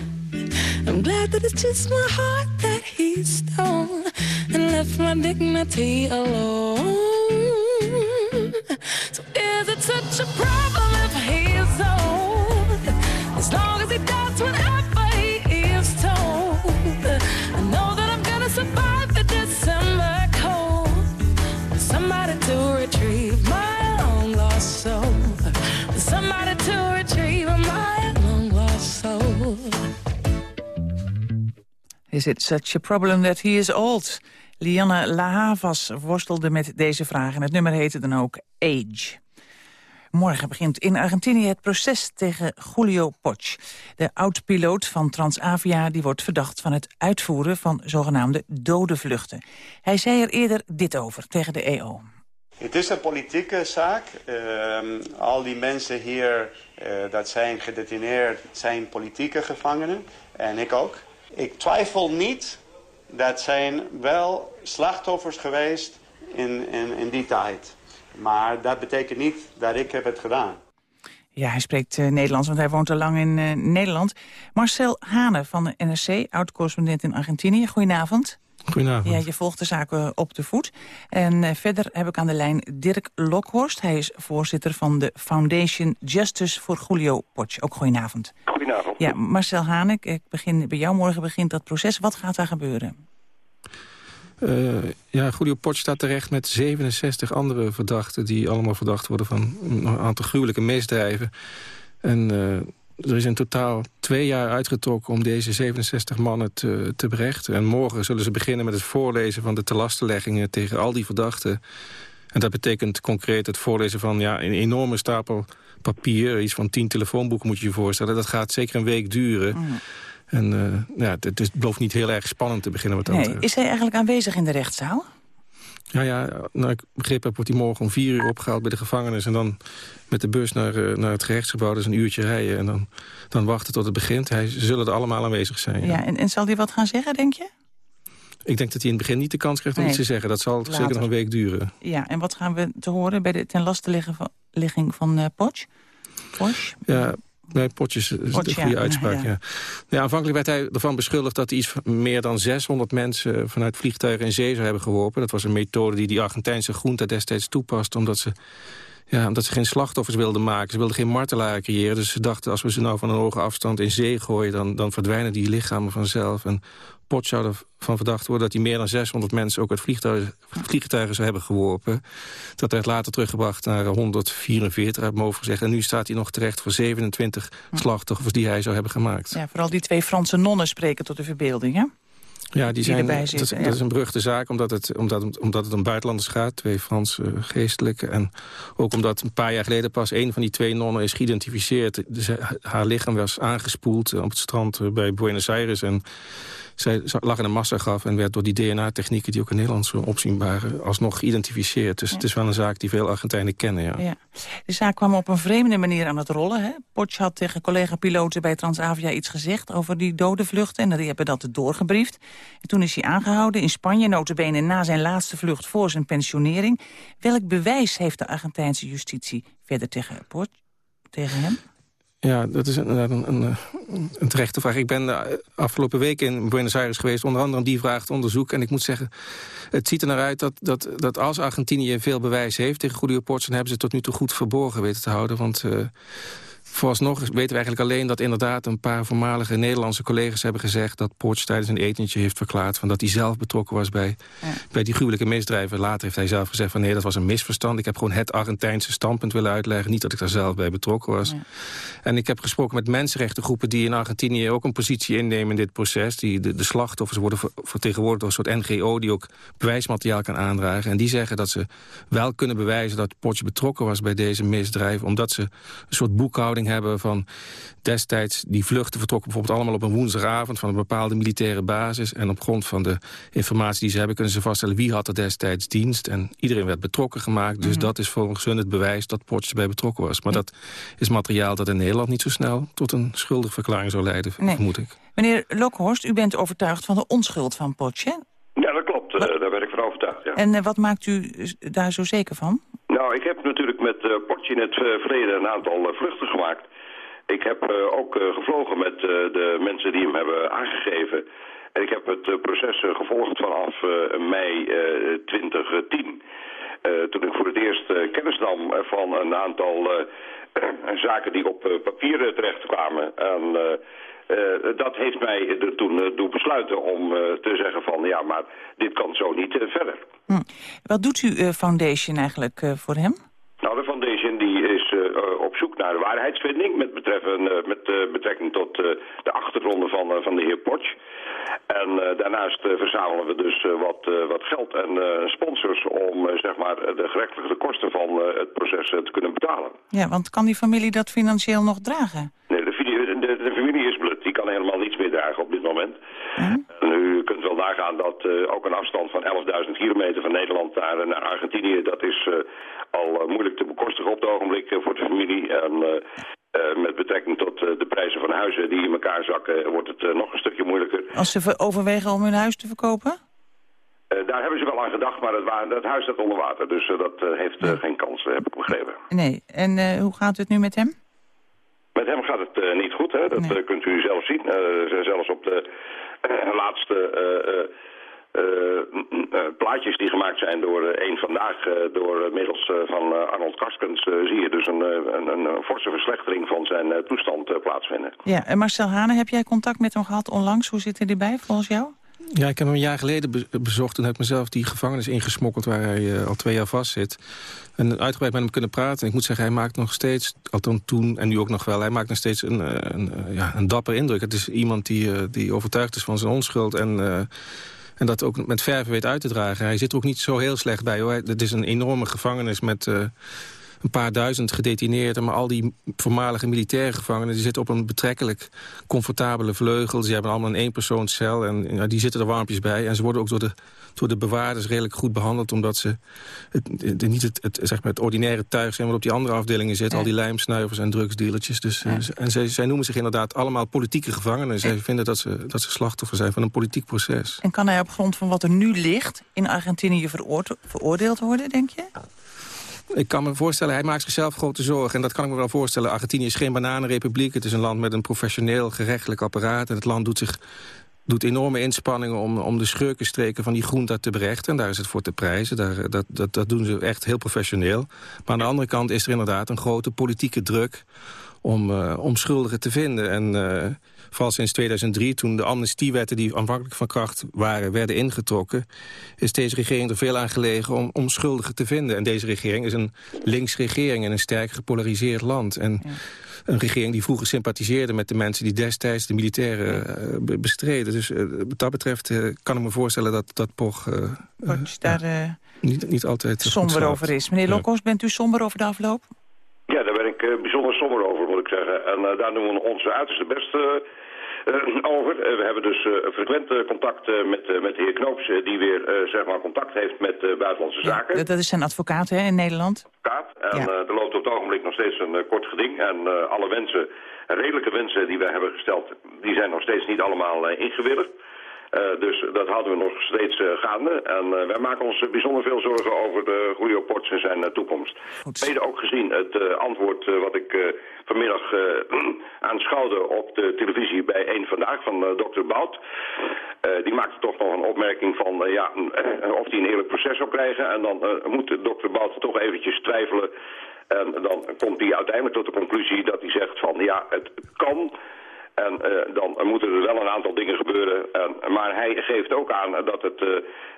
I'm glad that it's just my heart that he stole and left my dignity alone. So is it such a problem if he's old? As long as he Is it such a problem that he is old? Lianne Lahavas worstelde met deze vraag en het nummer heette dan ook Age. Morgen begint in Argentinië het proces tegen Julio Poch. De oud-piloot van Transavia die wordt verdacht van het uitvoeren van zogenaamde dode vluchten. Hij zei er eerder dit over tegen de EO. Het is een politieke zaak. Uh, al die mensen hier uh, dat zijn gedetineerd zijn politieke gevangenen. En ik ook. Ik twijfel niet dat zijn wel slachtoffers geweest in, in, die tijd. Maar dat betekent niet dat ik heb het gedaan. Ja, hij spreekt uh, Nederlands, want hij woont al lang in uh, Nederland. Marcel Hane van de NRC, oud-correspondent in Argentinië. Goedenavond. Goedenavond. Ja, je volgt de zaken op de voet. En uh, verder heb ik aan de lijn Dirk Lokhorst. Hij is voorzitter van de Foundation Justice voor Julio Potsch. Ook goedenavond. Goedenavond. Ja, Marcel Hanek, ik begin bij jou. Morgen begint dat proces. Wat gaat daar gebeuren? Uh, ja, Julio Potsch staat terecht met 67 andere verdachten... die allemaal verdacht worden van een aantal gruwelijke misdrijven. En uh, er is in totaal twee jaar uitgetrokken om deze 67 mannen te, te berechten. En morgen zullen ze beginnen met het voorlezen van de telastenleggingen... tegen al die verdachten. En dat betekent concreet het voorlezen van ja, een enorme stapel papier. Iets van tien telefoonboeken moet je je voorstellen. Dat gaat zeker een week duren... Mm. En uh, ja, het, het belooft niet heel erg spannend te beginnen. Met nee, is hij eigenlijk aanwezig in de rechtszaal? Ja, ja nou, ik begreep heb, wordt hij morgen om vier uur opgehaald bij de gevangenis... en dan met de bus naar, uh, naar het gerechtsgebouw, dus een uurtje rijden... en dan, dan wachten tot het begint. Hij, ze zullen er allemaal aanwezig zijn. Ja, ja en, en zal hij wat gaan zeggen, denk je? Ik denk dat hij in het begin niet de kans krijgt om nee. iets te zeggen. Dat zal Later. zeker nog een week duren. Ja, en wat gaan we te horen bij de ten laste ligging van uh, Potsch? Porsche? Ja, Nee, potjes is Potje, een goede ja. uitspraak, Ja. aanvankelijk werd hij ervan beschuldigd dat hij iets meer dan 600 mensen vanuit vliegtuigen in zee zou hebben geworpen. Dat was een methode die die Argentijnse groente destijds toepast, omdat ze, ja, omdat ze geen slachtoffers wilden maken. Ze wilden geen martelaren creëren, dus ze dachten als we ze nou van een hoge afstand in zee gooien, dan, dan verdwijnen die lichamen vanzelf. En Pot zou ervan verdacht worden dat hij meer dan 600 mensen ook uit vliegtuigen, vliegtuigen zou hebben geworpen. Dat werd later teruggebracht naar 144, heb ik over gezegd. En nu staat hij nog terecht voor 27 slachtoffers die hij zou hebben gemaakt. Ja, vooral die twee Franse nonnen spreken tot de verbeelding, hè? Ja, die zijn, dat, zitten, dat ja. is een beruchte zaak omdat het, omdat, omdat het om buitenlanders gaat. Twee Franse geestelijke. En ook omdat een paar jaar geleden pas een van die twee nonnen is geïdentificeerd. Dus haar lichaam was aangespoeld op het strand eh, bij Buenos Aires. En zij lag in een massagraf en werd door die DNA-technieken... die ook in Nederland zo opzienbaar waren, alsnog geïdentificeerd. Dus Ja. het is wel een zaak die veel Argentijnen kennen, ja. Ja. De zaak kwam op een vreemde manier aan het rollen. Hè? Potsch had tegen collega-piloten bij Transavia iets gezegd over die dode vluchten. En die hebben dat doorgebriefd. En toen is hij aangehouden in Spanje, notabene na zijn laatste vlucht voor zijn pensionering. Welk bewijs heeft de Argentijnse justitie verder tegen Potsch? Tegen hem? Ja, dat is inderdaad een, een, een, een terechte vraag. Ik ben de afgelopen week in Buenos Aires geweest... onder andere om die vraag te onderzoeken. En ik moet zeggen, het ziet er naar uit dat, dat, dat als Argentinië veel bewijs heeft... tegen Julio Potts, dan hebben ze het tot nu toe goed verborgen weten te houden. Want uh, vooralsnog weten we eigenlijk alleen dat inderdaad... een paar voormalige Nederlandse collega's hebben gezegd... dat Potts tijdens een etentje heeft verklaard... Van dat hij zelf betrokken was bij, ja. bij die gruwelijke misdrijven. Later heeft hij zelf gezegd van nee, dat was een misverstand. Ik heb gewoon het Argentijnse standpunt willen uitleggen. Niet dat ik daar zelf bij betrokken was. Ja. En ik heb gesproken met mensenrechtengroepen die in Argentinië ook een positie innemen in dit proces. Die, de, de slachtoffers worden vertegenwoordigd door een soort NGO die ook bewijsmateriaal kan aandragen. En die zeggen dat ze wel kunnen bewijzen dat Potsch betrokken was bij deze misdrijven. Omdat ze een soort boekhouding hebben van destijds die vluchten vertrokken bijvoorbeeld allemaal op een woensdagavond van een bepaalde militaire basis. En op grond van de informatie die ze hebben kunnen ze vaststellen wie had er destijds dienst. En iedereen werd betrokken gemaakt. Dus mm -hmm. dat is volgens hun het bewijs dat Potsch erbij betrokken was. Maar ja. dat is materiaal dat in Nederland niet zo snel tot een schuldig verklaring zou leiden, nee. vermoed ik. Meneer Lokhorst, u bent overtuigd van de onschuld van Potsch, hè? Ja, dat klopt. Uh, daar ben ik van overtuigd, ja. En uh, wat maakt u daar zo zeker van? Nou, ik heb natuurlijk met uh, Potsch in het verleden een aantal vluchten gemaakt. Ik heb ook gevlogen met de mensen die hem hebben aangegeven. En ik heb het proces gevolgd vanaf mei 2010. toen ik voor het eerst kennis nam van een aantal <clears throat> zaken die op papier terechtkwamen. En dat heeft mij er toen doen besluiten om te zeggen van ja, maar dit kan zo niet verder. Hm. Wat doet uw foundation eigenlijk voor hem? Nou, de foundation die is op zoek naar de waarheidsvinding met, betreffen, eh, met eh, betrekking tot eh, de achtergronden van, eh, van de heer Potsch. En eh, daarnaast eh, verzamelen we dus eh, wat, eh, wat geld en eh, sponsors om eh, zeg maar, de gerechtelijke kosten van eh, het proces eh, te kunnen betalen. Ja, want kan die familie dat financieel nog dragen? Nee, de, familie- de, de familie is blut. Die kan helemaal niets meer dragen op dit moment. En u kunt wel nagaan dat eh, ook een afstand van 11.000 kilometer van Nederland naar, naar Argentinië... dat is eh, al eh, moeilijk te bekostigen op het ogenblik eh, voor de familie. En eh, eh, met betrekking tot eh, de prijzen van huizen die in elkaar zakken... wordt het eh, nog een stukje moeilijker. Als ze ver- overwegen om hun huis te verkopen? Eh, daar hebben ze wel aan gedacht, maar het, het huis staat onder water. Dus eh, dat eh, heeft eh, geen kans, eh, heb ik begrepen. Nee. En eh, hoe gaat het nu met hem? Met hem gaat het eh, niet goed, hè? dat eh, kunt u zelf zien. Eh, ze- zelfs op de eh, laatste plaatjes die gemaakt zijn door één vandaag, door middels van Arnold Karskens, zie je dus een, een, een, een forse verslechtering van zijn toestand plaatsvinden. Ja, en Marcel Hane, heb jij contact met hem gehad onlangs? Hoe zit hij erbij volgens jou? Ja, ik heb hem een jaar geleden be- bezocht en heb mezelf die gevangenis ingesmokkeld... waar hij eh, al twee jaar vast zit. En uitgebreid met hem kunnen praten. En ik moet zeggen, hij maakt nog steeds, althans toen en nu ook nog wel... hij maakt nog steeds een, eh, een, eh, ja, een dapper indruk. Het is iemand die, die overtuigd is van zijn onschuld... en en dat ook met verve weet uit te dragen. Hij zit er ook niet zo heel slecht bij. Hoor. Het is een enorme gevangenis met een paar duizend gedetineerden. Maar al die voormalige militaire gevangenen... die zitten op een betrekkelijk comfortabele vleugel. Ze hebben allemaal een eenpersoonscel. En ja, die zitten er warmpjes bij. En ze worden ook door de, door de bewaarders redelijk goed behandeld... omdat ze het, het- niet het, het, zeg maar het ordinaire tuig zijn... wat op die andere afdelingen zit. Al die lijmsnuivers en drugsdealertjes. Dus, eh, en zij, zij noemen zich inderdaad allemaal politieke gevangenen. Zij vinden dat ze, dat ze slachtoffer zijn van een politiek proces. En kan hij op grond van wat er nu ligt in Argentinië veroorde- veroordeeld worden, denk je? Ik kan me voorstellen, hij maakt zichzelf grote zorgen. En dat kan ik me wel voorstellen. Argentinië is geen bananenrepubliek. Het is een land met een professioneel gerechtelijk apparaat. En het land doet zich doet enorme inspanningen om, om de schurkenstreken van die groente te berechten. En daar is het voor te prijzen. Daar, dat, dat, dat doen ze echt heel professioneel. Maar aan de andere kant is er inderdaad een grote politieke druk om, om schuldigen te vinden. En eh, vooral sinds 2003, toen de amnestiewetten die aanvankelijk van kracht waren, werden ingetrokken, is deze regering er veel aan gelegen om, om schuldigen te vinden. En deze regering is een linksregering in een sterk gepolariseerd land. En een regering die vroeger sympathiseerde met de mensen die destijds de militairen eh, be- bestreden. Dus eh, wat dat betreft eh, kan ik me voorstellen dat, dat Poch eh, daar niet, niet altijd somber over is. Meneer Ja. Lokos, bent u somber over de afloop? Ja, daar ben ik eh, bijzonder somber over, moet ik zeggen. En daar doen we ons uiterste best over. Eh, we hebben dus eh, frequent eh, contact eh, met, eh, met de heer Knoops... eh, die weer eh, zeg maar contact heeft met eh, buitenlandse zaken. Dat, is zijn advocaat hè, in Nederland. advocaat. En eh, er loopt op het ogenblik nog steeds een eh, kort geding. En eh, alle wensen, redelijke wensen die wij hebben gesteld... die zijn nog steeds niet allemaal eh, ingewilligd. Eh, dus dat houden we nog steeds eh, gaande. En eh, wij maken ons bijzonder veel zorgen over de Julio Ports en zijn toekomst. Mede ook gezien het antwoord wat ik vanmiddag <clears throat> aanschouwde op de televisie bij één Vandaag van dokter Bout. Die maakte toch nog een opmerking van ja, of hij een eerlijk proces zou krijgen. En dan moet dokter Bout toch eventjes twijfelen. En dan komt hij uiteindelijk tot de conclusie dat hij zegt van ja, het kan... En eh, dan moeten er wel een aantal dingen gebeuren. En- maar hij geeft ook aan dat het, eh,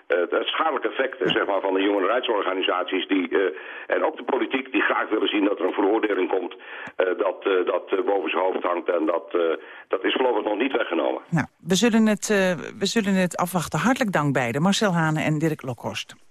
het, schadelijke effect eh, zeg maar, van de humaniteitsorganisaties... Die, en ook de politiek die graag willen zien dat er een veroordeling komt... dat dat boven zijn hoofd hangt. En dat, dat is voorlopig nog niet weggenomen. Nou, we zullen, het, we zullen het afwachten. Hartelijk dank beiden, Marcel Hane en Dirk Lokhorst.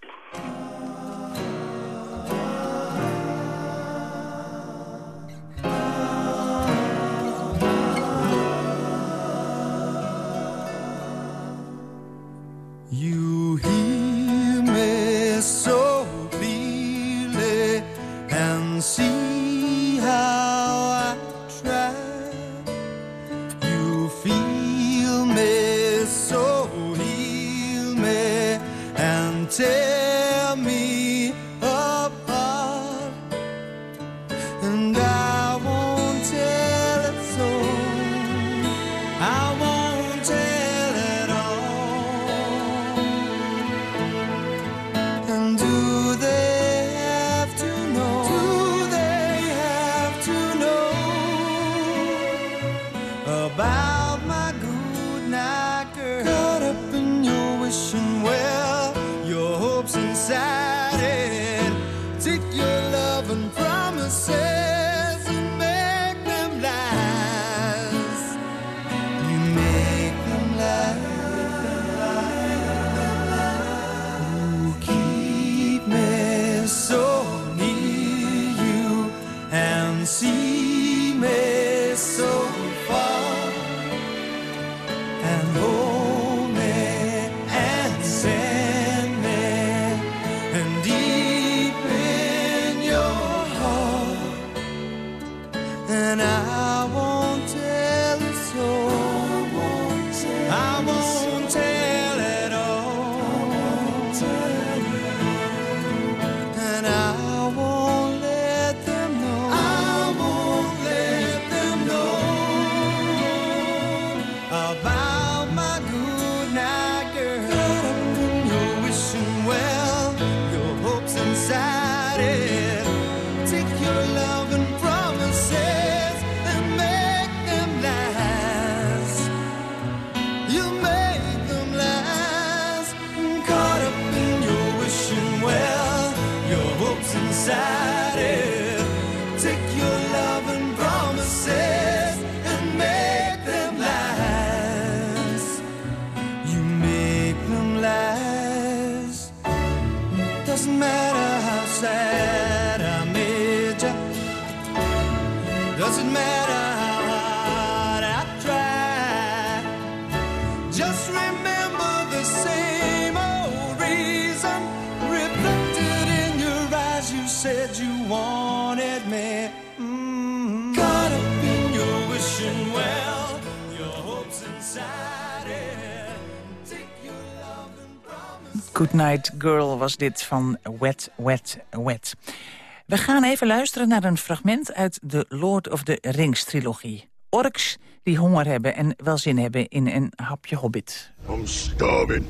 about Good Night Girl was dit van Wet, Wet, Wet. We gaan even luisteren naar een fragment uit de Lord of the Rings trilogie. Orks die honger hebben en wel zin hebben in een hapje hobbit. I'm starving.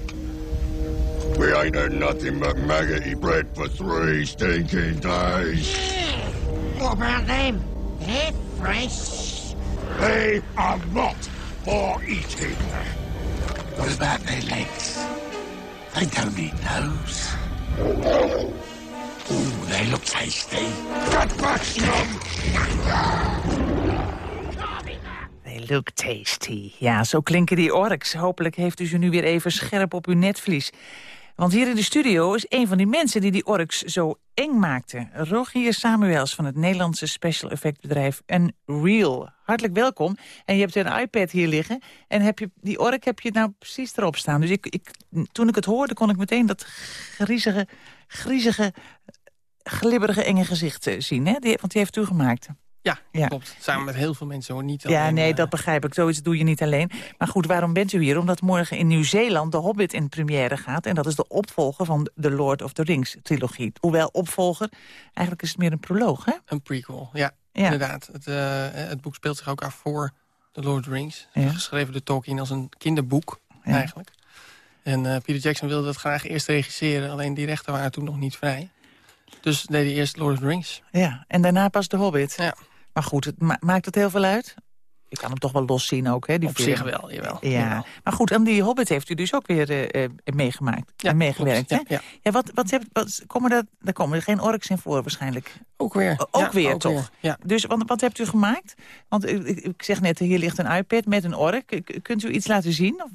We ain't had nothing but maggoty bread for three stinking days. What about them? They're fresh. They are not for eating. What about their legs? They don't eat those. Ooh, they look tasty. Get back! They look tasty. Ja, zo klinken die orks. Hopelijk heeft u ze nu weer even scherp op uw netvlies. Want hier in de studio is een van die mensen die die orks zo eng maakte. Rogier Samuels van het Nederlandse special effect bedrijf Unreal. Hartelijk welkom. En je hebt een iPad hier liggen. En heb je, die ork heb je nou precies erop staan. Dus ik, ik, toen ik het hoorde kon ik meteen dat griezige, griezige, glibberige enge gezicht eh, zien. Hè? Die, want die heeft u gemaakt. Ja, Ja. klopt. Samen met heel veel mensen hoor. Niet Ja, alleen, nee, eh, dat begrijp ik. Zoiets doe je niet alleen. Maar goed, waarom bent u hier? Omdat morgen in Nieuw-Zeeland de Hobbit in première gaat. En dat is de opvolger van de Lord of the Rings trilogie. Hoewel opvolger, eigenlijk is het meer een proloog, hè? Een prequel, ja, Ja. inderdaad. Het, eh, het boek speelt zich ook af voor The Lord of the Rings. Ja. Geschreven door Tolkien als een kinderboek, Ja. eigenlijk. En eh, Peter Jackson wilde dat graag eerst regisseren. Alleen die rechten waren toen nog niet vrij. Dus deed hij eerst Lord of the Rings. Ja, en daarna pas de Hobbit. Ja. Maar goed, het ma- maakt het heel veel uit? Je kan hem toch wel los zien ook, hè? Die Op film. zich wel, jawel. Ja. Jawel. Maar goed, aan die Hobbit heeft u dus ook weer eh, eh, meegemaakt en meegewerkt, klopt. hè? Ja, ja. wat, wat, heb, wat komen er, daar komen er geen orks in voor waarschijnlijk. Ook weer. O- ook Ja, weer, ook toch? weer, ja. Dus wat, wat hebt u gemaakt? Want ik, ik, ik zeg net, hier ligt een iPad met een ork. Kunt u iets laten zien? Of-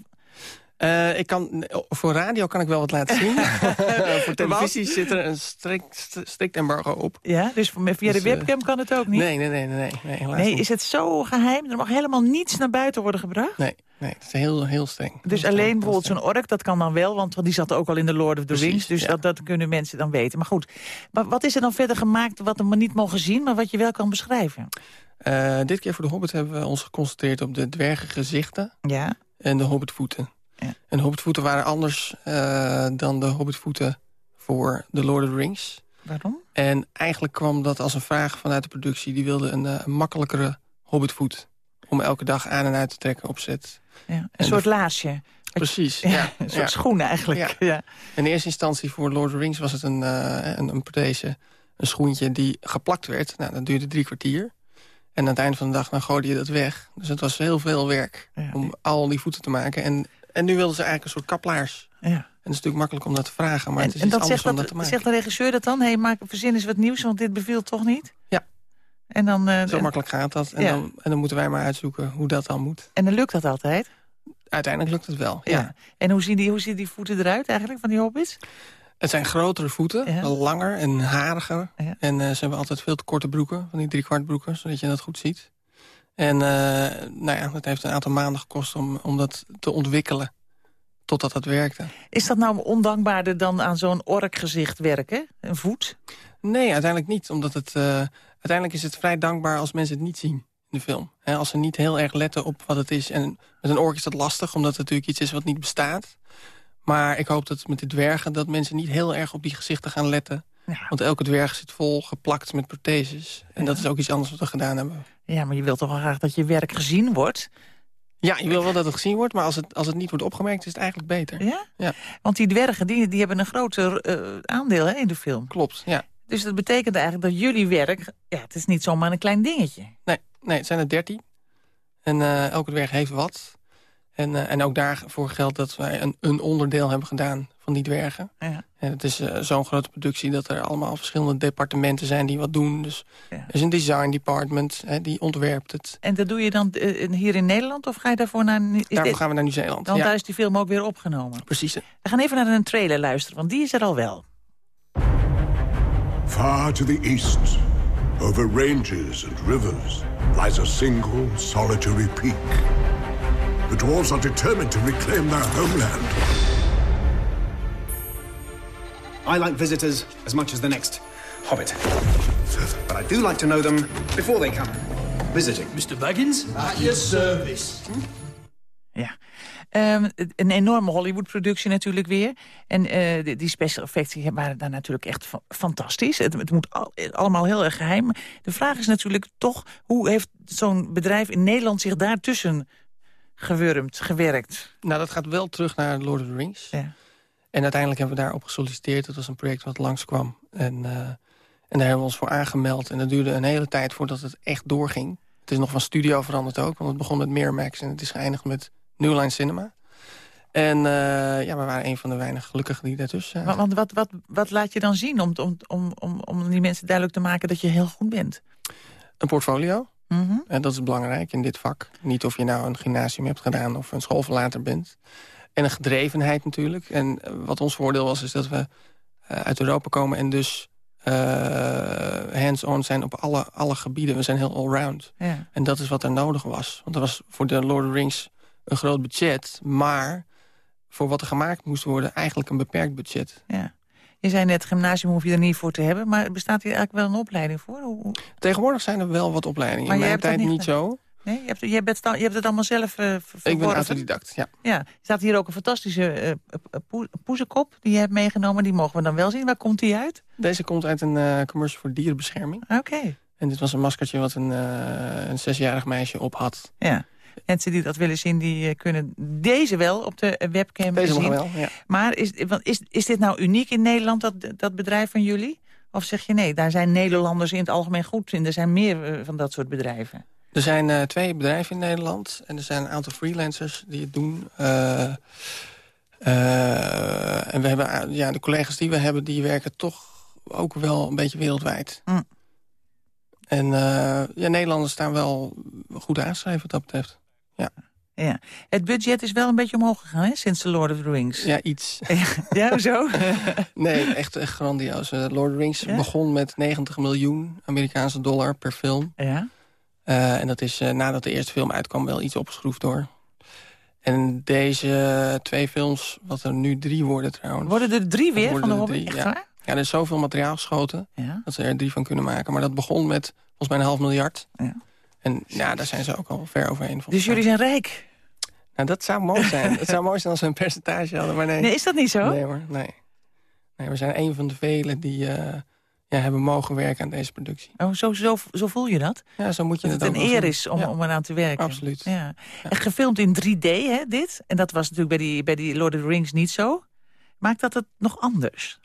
Eh, ik kan, voor radio kan ik wel wat laten zien. <laughs> voor televisie zit er een strikt, strikt embargo op. Ja, dus via de Dus, eh, webcam kan het ook niet? Nee, nee, nee, nee, nee, nee, is het zo geheim? Er mag helemaal niets naar buiten worden gebracht? Nee, nee, het is heel, heel streng. Dus alleen bijvoorbeeld zo'n ork, dat kan dan wel, want die zat ook al in de Lord of the Rings. Dus ja. dat, dat kunnen mensen dan weten. Maar goed, maar wat is er dan verder gemaakt wat we niet mogen zien, maar wat je wel kan beschrijven? Eh, dit keer voor de Hobbit hebben we ons geconcentreerd op de dwergengezichten Ja. en de hobbitvoeten. Ja. En hobbitvoeten waren anders eh, dan de hobbitvoeten voor The Lord of the Rings. Waarom? En eigenlijk kwam dat als een vraag vanuit de productie. Die wilde een, eh, makkelijkere hobbitvoet om elke dag aan en uit te trekken op set. Ja. Een En soort de- laasje. Precies, Ja, ja. een soort schoen eigenlijk. Ja. In eerste instantie voor Lord of the Rings was het een, eh, een, een prothese, een schoentje die geplakt werd. Nou, dat duurde drie kwartier. En aan het eind van de dag dan gooide je dat weg. Dus het was heel veel werk om al die voeten te maken. En, en nu wilden ze eigenlijk een soort kaplaars. Ja. En het is natuurlijk makkelijk om dat te vragen, maar En, het is en iets dat anders zegt, om dat dat, te maken. zegt de regisseur dat dan? Hé, hey, maak, verzin eens wat nieuws, want dit beviel toch niet? Ja. En dan, eh, Zo makkelijk gaat dat. En, Ja. dan, en dan moeten wij maar uitzoeken hoe dat dan moet. en dan lukt dat altijd? Uiteindelijk lukt het wel, Ja. ja. En hoe zien, die, hoe zien die voeten eruit eigenlijk, van die hobbits? Het zijn grotere voeten, Ja. langer en hariger. En eh, ze hebben altijd veel te korte broeken, van die driekwart broeken, zodat je dat goed ziet. En eh, nou ja, het heeft een aantal maanden gekost om, om dat te ontwikkelen totdat dat werkte. Is dat nou ondankbaarder dan aan zo'n orkgezicht werken? Een voet? Nee, uiteindelijk niet. Omdat het, eh, uiteindelijk is het vrij dankbaar als mensen het niet zien in de film. Hè, als ze niet heel erg letten op wat het is. En met een ork is dat lastig, omdat het natuurlijk iets is wat niet bestaat. Maar ik hoop dat met de dwergen dat mensen niet heel erg op die gezichten gaan letten. Want elke dwerg zit vol geplakt met protheses. En dat is ook iets anders wat we gedaan hebben. Ja, maar je wilt toch wel graag dat je werk gezien wordt? Ja, je wil wel dat het gezien wordt, maar als het, als het niet wordt opgemerkt is het eigenlijk beter. Ja? Ja. Want die dwergen die, die hebben een groter eh, aandeel hè, in de film. Klopt, ja. Dus dat betekent eigenlijk dat jullie werk... Ja, het is niet zomaar een klein dingetje. Nee, nee het zijn er dertien. En eh, elke dwerg heeft wat. En, eh, en ook daarvoor geldt dat wij een, een onderdeel hebben gedaan van die dwergen. Ja. En het is eh, zo'n grote productie dat er allemaal verschillende departementen zijn die wat doen. Dus er is een design department, hè, die ontwerpt het. En dat doe je dan eh, hier in Nederland of ga je daarvoor naar... Is Daarvoor dit- gaan we naar Nieuw-Zeeland. Want ja. daar is die film ook weer opgenomen. Precies. We gaan even naar een trailer luisteren, want die is er al wel. Far to the east, over ranges and rivers, lies a single solitary peak. The dwarves are determined to reclaim their homeland. I like visitors as much as the next hobbit. But I do like to know them before they come. Visiting. Mr. Baggins? At your service. Ja. Ehm, een enorme Hollywood-productie natuurlijk weer. En eh, die, special effects waren daar natuurlijk echt fa- fantastisch. Het, het moet al- allemaal heel erg geheim. De vraag is natuurlijk toch... hoe heeft zo'n bedrijf in Nederland zich daartussen gewurmd, gewerkt? Nou, dat gaat wel terug naar Lord of the Rings. Ja. En uiteindelijk hebben we daarop gesolliciteerd. Dat was een project wat langskwam. En, eh, en daar hebben we ons voor aangemeld. En dat duurde een hele tijd voordat het echt doorging. Het is nog van studio veranderd ook. Want het begon met Miramax en het is geëindigd met New Line Cinema. En eh, ja, we waren een van de weinig gelukkigen die daartussen zaten. Wa- Want wat, wat, wat laat je dan zien om, om, om, om, om die mensen duidelijk te maken dat je heel goed bent? Een portfolio. Mhm. En dat is belangrijk in dit vak. Niet of je nou een gymnasium hebt gedaan of een schoolverlater bent. En een gedrevenheid natuurlijk. En eh, wat ons voordeel was, is dat we eh, uit Europa komen... en dus eh, hands-on zijn op alle, alle gebieden. We zijn heel allround. Ja. En dat is wat er nodig was. Want er was voor de Lord of the Rings een groot budget. Maar voor wat er gemaakt moest worden eigenlijk een beperkt budget. Ja. Je zei net, gymnasium hoef je er niet voor te hebben. Maar bestaat hier eigenlijk wel een opleiding voor? Hoe- Tegenwoordig zijn er wel wat opleidingen. Maar In mijn tijd niet niet zo. Nee, je hebt, je, bent, je hebt het allemaal zelf ver- Ik ben autodidact, ja. Ja, er staat hier ook een fantastische poezenkop die je hebt meegenomen. Die mogen we dan wel zien. Waar komt die uit? Deze komt uit een eh, commercial voor dierenbescherming. Oké. En dit was een maskertje wat een, een zesjarig meisje op had. Ja. Mensen die dat willen zien, die kunnen deze wel op de webcam Deze zien. mag wel, ja. Maar is, is, is dit nou uniek in Nederland, dat, dat bedrijf van jullie? Of zeg je nee, daar zijn Nederlanders in het algemeen goed in. Er zijn meer van dat soort bedrijven. Er zijn eh, twee bedrijven in Nederland. En er zijn een aantal freelancers die het doen. Eh, eh, en we hebben, ja, de collega's die we hebben, die werken toch ook wel een beetje wereldwijd. Mm. En ja, Nederlanders staan wel goed aangeschreven wat dat betreft. Ja, Ja. Het budget is wel een beetje omhoog gegaan hè, sinds The Lord of the Rings. ja iets. <laughs> ja hoezo? <laughs> nee, echt, echt grandioos. Lord of the Rings Ja? begon met 90 miljoen Amerikaanse dollar per film. Ja. Eh, en dat is eh, nadat de eerste film uitkwam wel iets opgeschroefd door. En deze twee films, wat er nu drie worden trouwens. Worden er drie weer van de Hobbit? drie, Echt ja. waar? Ja, er is zoveel materiaal geschoten Ja. dat ze er drie van kunnen maken. Maar dat begon met volgens mij een half miljard. Ja. En ja, daar zijn ze ook al ver overheen. Dus jullie zijn rijk? Nou, dat zou mooi zijn. het zou mooi zijn als we een percentage hadden, maar nee. Nee, is dat niet zo? Nee hoor, nee. Nee, we zijn een van de velen die eh, ja, hebben mogen werken aan deze productie. Oh, zo, zo, zo voel je dat? Ja, zo moet je Dat het het ook een eer is om, Ja. om eraan te werken. Absoluut. Ja. En gefilmd in 3D, hè, dit? En dat was natuurlijk bij die, bij die Lord of the Rings niet zo. Maakt dat het nog anders?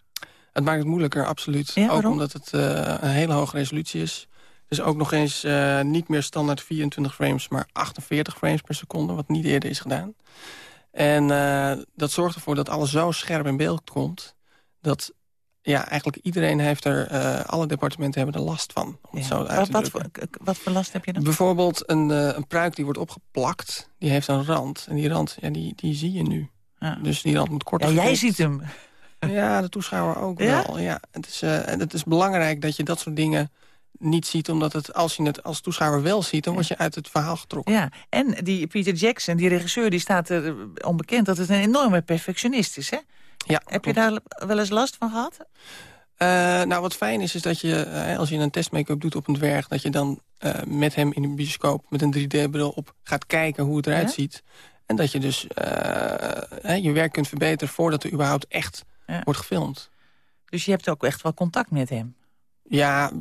Het maakt het moeilijker, absoluut. Ja, ook omdat het eh, een hele hoge resolutie is. Dus ook nog eens eh, niet meer standaard 24 frames, maar 48 frames per seconde, wat niet eerder is gedaan. En eh, dat zorgt ervoor dat alles zo scherp in beeld komt, dat ja, eigenlijk iedereen heeft er, eh, alle departementen hebben er last van. Om het zo uit Wat, te wat, voor, wat voor last heb je dan? Bijvoorbeeld een, eh, een pruik die wordt opgeplakt, die heeft een rand. En die rand, ja, die, die zie je nu. Ja. Dus die rand moet korter Ja, jij ziet hem. Ja, de toeschouwer ook Ja? wel. Ja, het, is, eh, en het is belangrijk dat je dat soort dingen niet ziet... omdat het, als je het als toeschouwer wel ziet, dan word je uit het verhaal getrokken. Ja, en die Peter Jackson, die regisseur, die staat er onbekend dat het een enorme perfectionist is, hè? Ja, Heb je daar wel eens last van gehad? Eh, nou, wat fijn is, is dat je, eh, als je een testmake-up doet op een dwerg... dat je dan eh, met hem in de bioscoop met een 3D-bril op gaat kijken hoe het eruit Ja? ziet. En dat je dus je werk kunt verbeteren voordat er überhaupt echt Ja. wordt gefilmd. Dus je hebt ook echt wel contact met hem. Ja,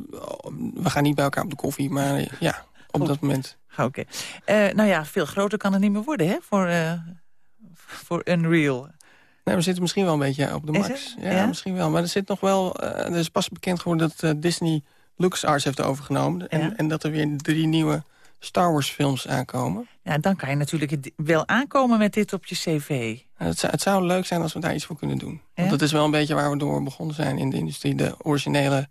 we gaan niet bij elkaar op de koffie, maar ja, op Goed. dat moment. Oké. Nou ja, veel groter kan het niet meer worden, hè? Voor, voor Unreal. Nee, we zitten misschien wel een beetje op de max. Ja, Ja? misschien wel. Maar er zit nog wel. eh, er is pas bekend geworden dat eh, Disney LucasArts heeft overgenomen. En, Ja. en dat er weer drie nieuwe Star Wars films aankomen. Ja, dan kan je natuurlijk wel aankomen met dit op je cv. Het, zou, het zou leuk zijn als we daar iets voor kunnen doen. Want dat is wel een beetje waar we door begonnen zijn in de industrie. De originele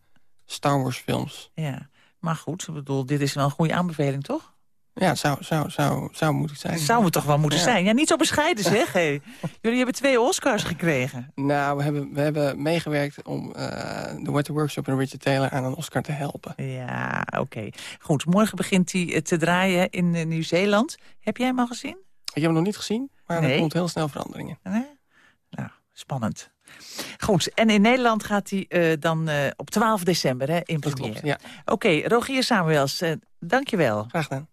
Star Wars films. Ja, maar goed, ik bedoel, dit is wel een goede aanbeveling, toch? Ja, zou, zou, zou, zou moeten zijn. Zou het toch wel moeten Ja. zijn? Ja, niet zo bescheiden <laughs> zeg. hé. Jullie hebben twee Oscars gekregen. Nou, we hebben, we hebben meegewerkt om eh, de What Workshop en Richard Taylor aan een Oscar te helpen. Ja, oké. Goed, morgen begint hij eh, te draaien in eh, Nieuw-Zeeland. Heb jij hem al gezien? Ik heb hem nog niet gezien, maar Nee. er komt heel snel verandering in. Nee? Nou, spannend. Goed, en in Nederland gaat hij dan op 12 december hè, in première. klopt, ja. Oké, Rogier Samuels, dank je wel. Graag gedaan.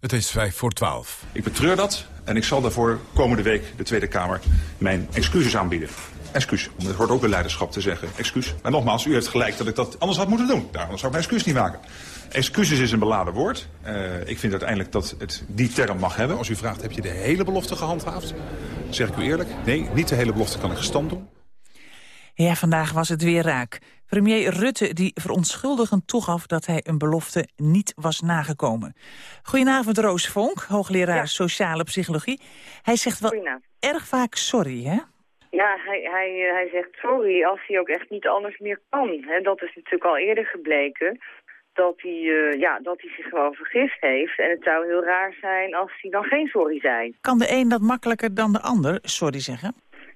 Het is vijf voor twaalf. Ik betreur dat en ik zal daarvoor komende week de Tweede Kamer mijn excuses aanbieden. Excuus. Het hoort ook bij leiderschap te zeggen. Excuus. Maar nogmaals, u heeft gelijk dat ik dat anders had moeten doen. Daarom zou ik mijn excuus niet maken. Excuses is een beladen woord. Uh, ik vind uiteindelijk dat het die term mag hebben. Als u vraagt, heb je de hele belofte gehandhaafd? Zeg ik u eerlijk, nee, niet de hele belofte kan ik gestand doen. Ja, vandaag was het weer raak. Premier Rutte die verontschuldigend toegaf dat hij een belofte niet was nagekomen. Goedenavond Roos Vonk, hoogleraar sociale psychologie. Hij zegt wel erg vaak sorry, hè? Ja, hij, hij, hij zegt sorry als hij ook echt niet anders meer kan. Hè. Dat is natuurlijk al eerder gebleken dat hij, uh, ja, dat hij zich gewoon vergist heeft. En het zou heel raar zijn als hij dan geen sorry zei. Kan de een dat makkelijker dan de ander sorry zeggen?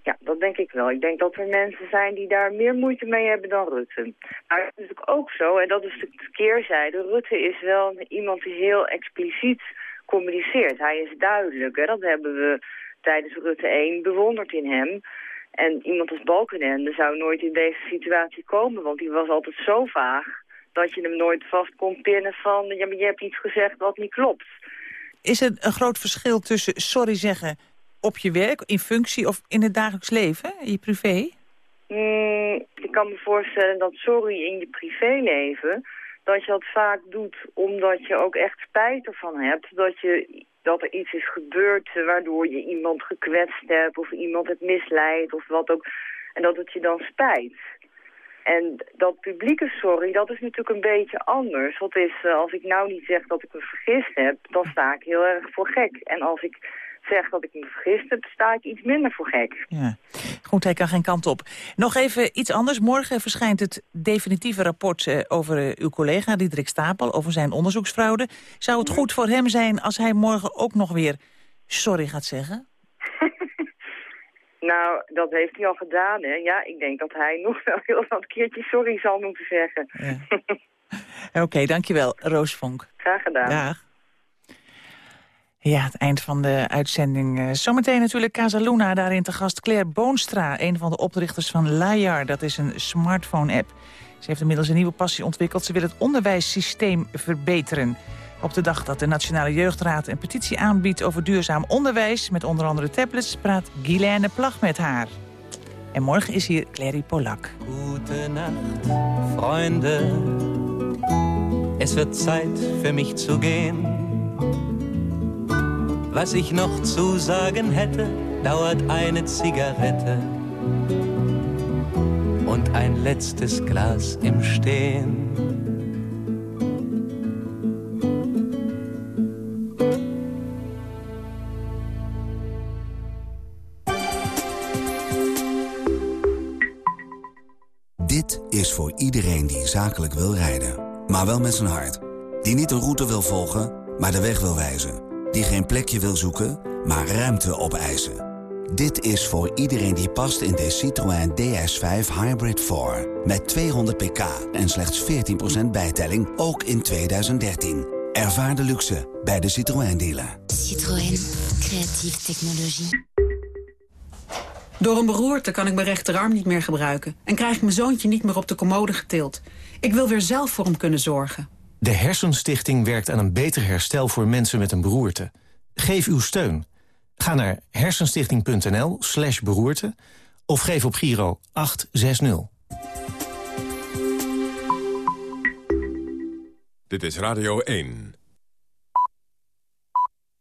Ja, dat denk ik wel. Ik denk dat er mensen zijn die daar meer moeite mee hebben dan Rutte. Maar het is natuurlijk ook zo, en dat is de keerzijde. Rutte is wel iemand die heel expliciet communiceert. Hij is duidelijk. Dat hebben we tijdens Rutte 1 bewonderd in hem. En iemand als Balkenende zou nooit in deze situatie komen, want die was altijd zo vaag dat je hem nooit vast kon pinnen van, ja, maar je hebt iets gezegd wat niet klopt. Is er een groot verschil tussen sorry zeggen op je werk, in functie of in het dagelijks leven, in je privé? Mm, ik kan me voorstellen dat sorry in je privéleven, dat je dat vaak doet omdat je ook echt spijt ervan hebt. Dat, je, dat er iets is gebeurd waardoor je iemand gekwetst hebt of iemand het misleidt of wat ook. En dat het je dan spijt. En dat publieke sorry, dat is natuurlijk een beetje anders. Wat is, uh, als ik nou niet zeg dat ik me vergist heb, dan sta ik heel erg voor gek. En als ik zeg dat ik me heb, sta ik iets minder voor gek. Ja. Goed, hij kan geen kant op. Nog even iets anders. Morgen verschijnt het definitieve rapport uh, over uh, uw collega Diederik Stapel... over zijn onderzoeksfraude. Zou het goed voor hem zijn als hij morgen ook nog weer sorry gaat zeggen? <laughs> Nou, dat heeft hij al gedaan, hè. Ja, ik denk dat hij nog wel heel wat keertje sorry zal moeten zeggen. Ja. <laughs> Oké, okay, dankjewel, Roos Vonk. Graag gedaan. Dag. Ja, het eind van de uitzending. Uh, zometeen natuurlijk Casaluna, daarin te gast Claire Boonstra... een van de oprichters van Layar, dat is een smartphone-app. Ze heeft inmiddels een nieuwe passie ontwikkeld. Ze wil het onderwijssysteem verbeteren. Op de dag dat de Nationale Jeugdraad een petitie aanbiedt over duurzaam onderwijs... met onder andere tablets, praat Guilaine Plag met haar. En morgen is hier Clary Polak. Goedenacht, Freunde. Es wird Zeit für mich zu gehen. Was ich noch zu sagen hätte, dauert eine Zigarette und ein letztes Glas im Stehen. Dit is voor iedereen die zakelijk wil rijden, maar wel met zijn hart. Die niet een route wil volgen, maar de weg wil wijzen. Die geen plekje wil zoeken, maar ruimte opeisen. Dit is voor iedereen die past in de Citroën DS5 Hybrid 4. Met 200 pk en slechts 14% bijtelling, ook in 2013. Ervaar de luxe bij de Citroën dealer. Citroën, creatieve technologie. Door een beroerte kan ik mijn rechterarm niet meer gebruiken... en krijg ik mijn zoontje niet meer op de commode getild. Ik wil weer zelf voor hem kunnen zorgen. De Hersenstichting werkt aan een beter herstel voor mensen met een beroerte. Geef uw steun. Ga naar hersenstichting.nl slash beroerte... of geef op Giro 860. Dit is Radio 1.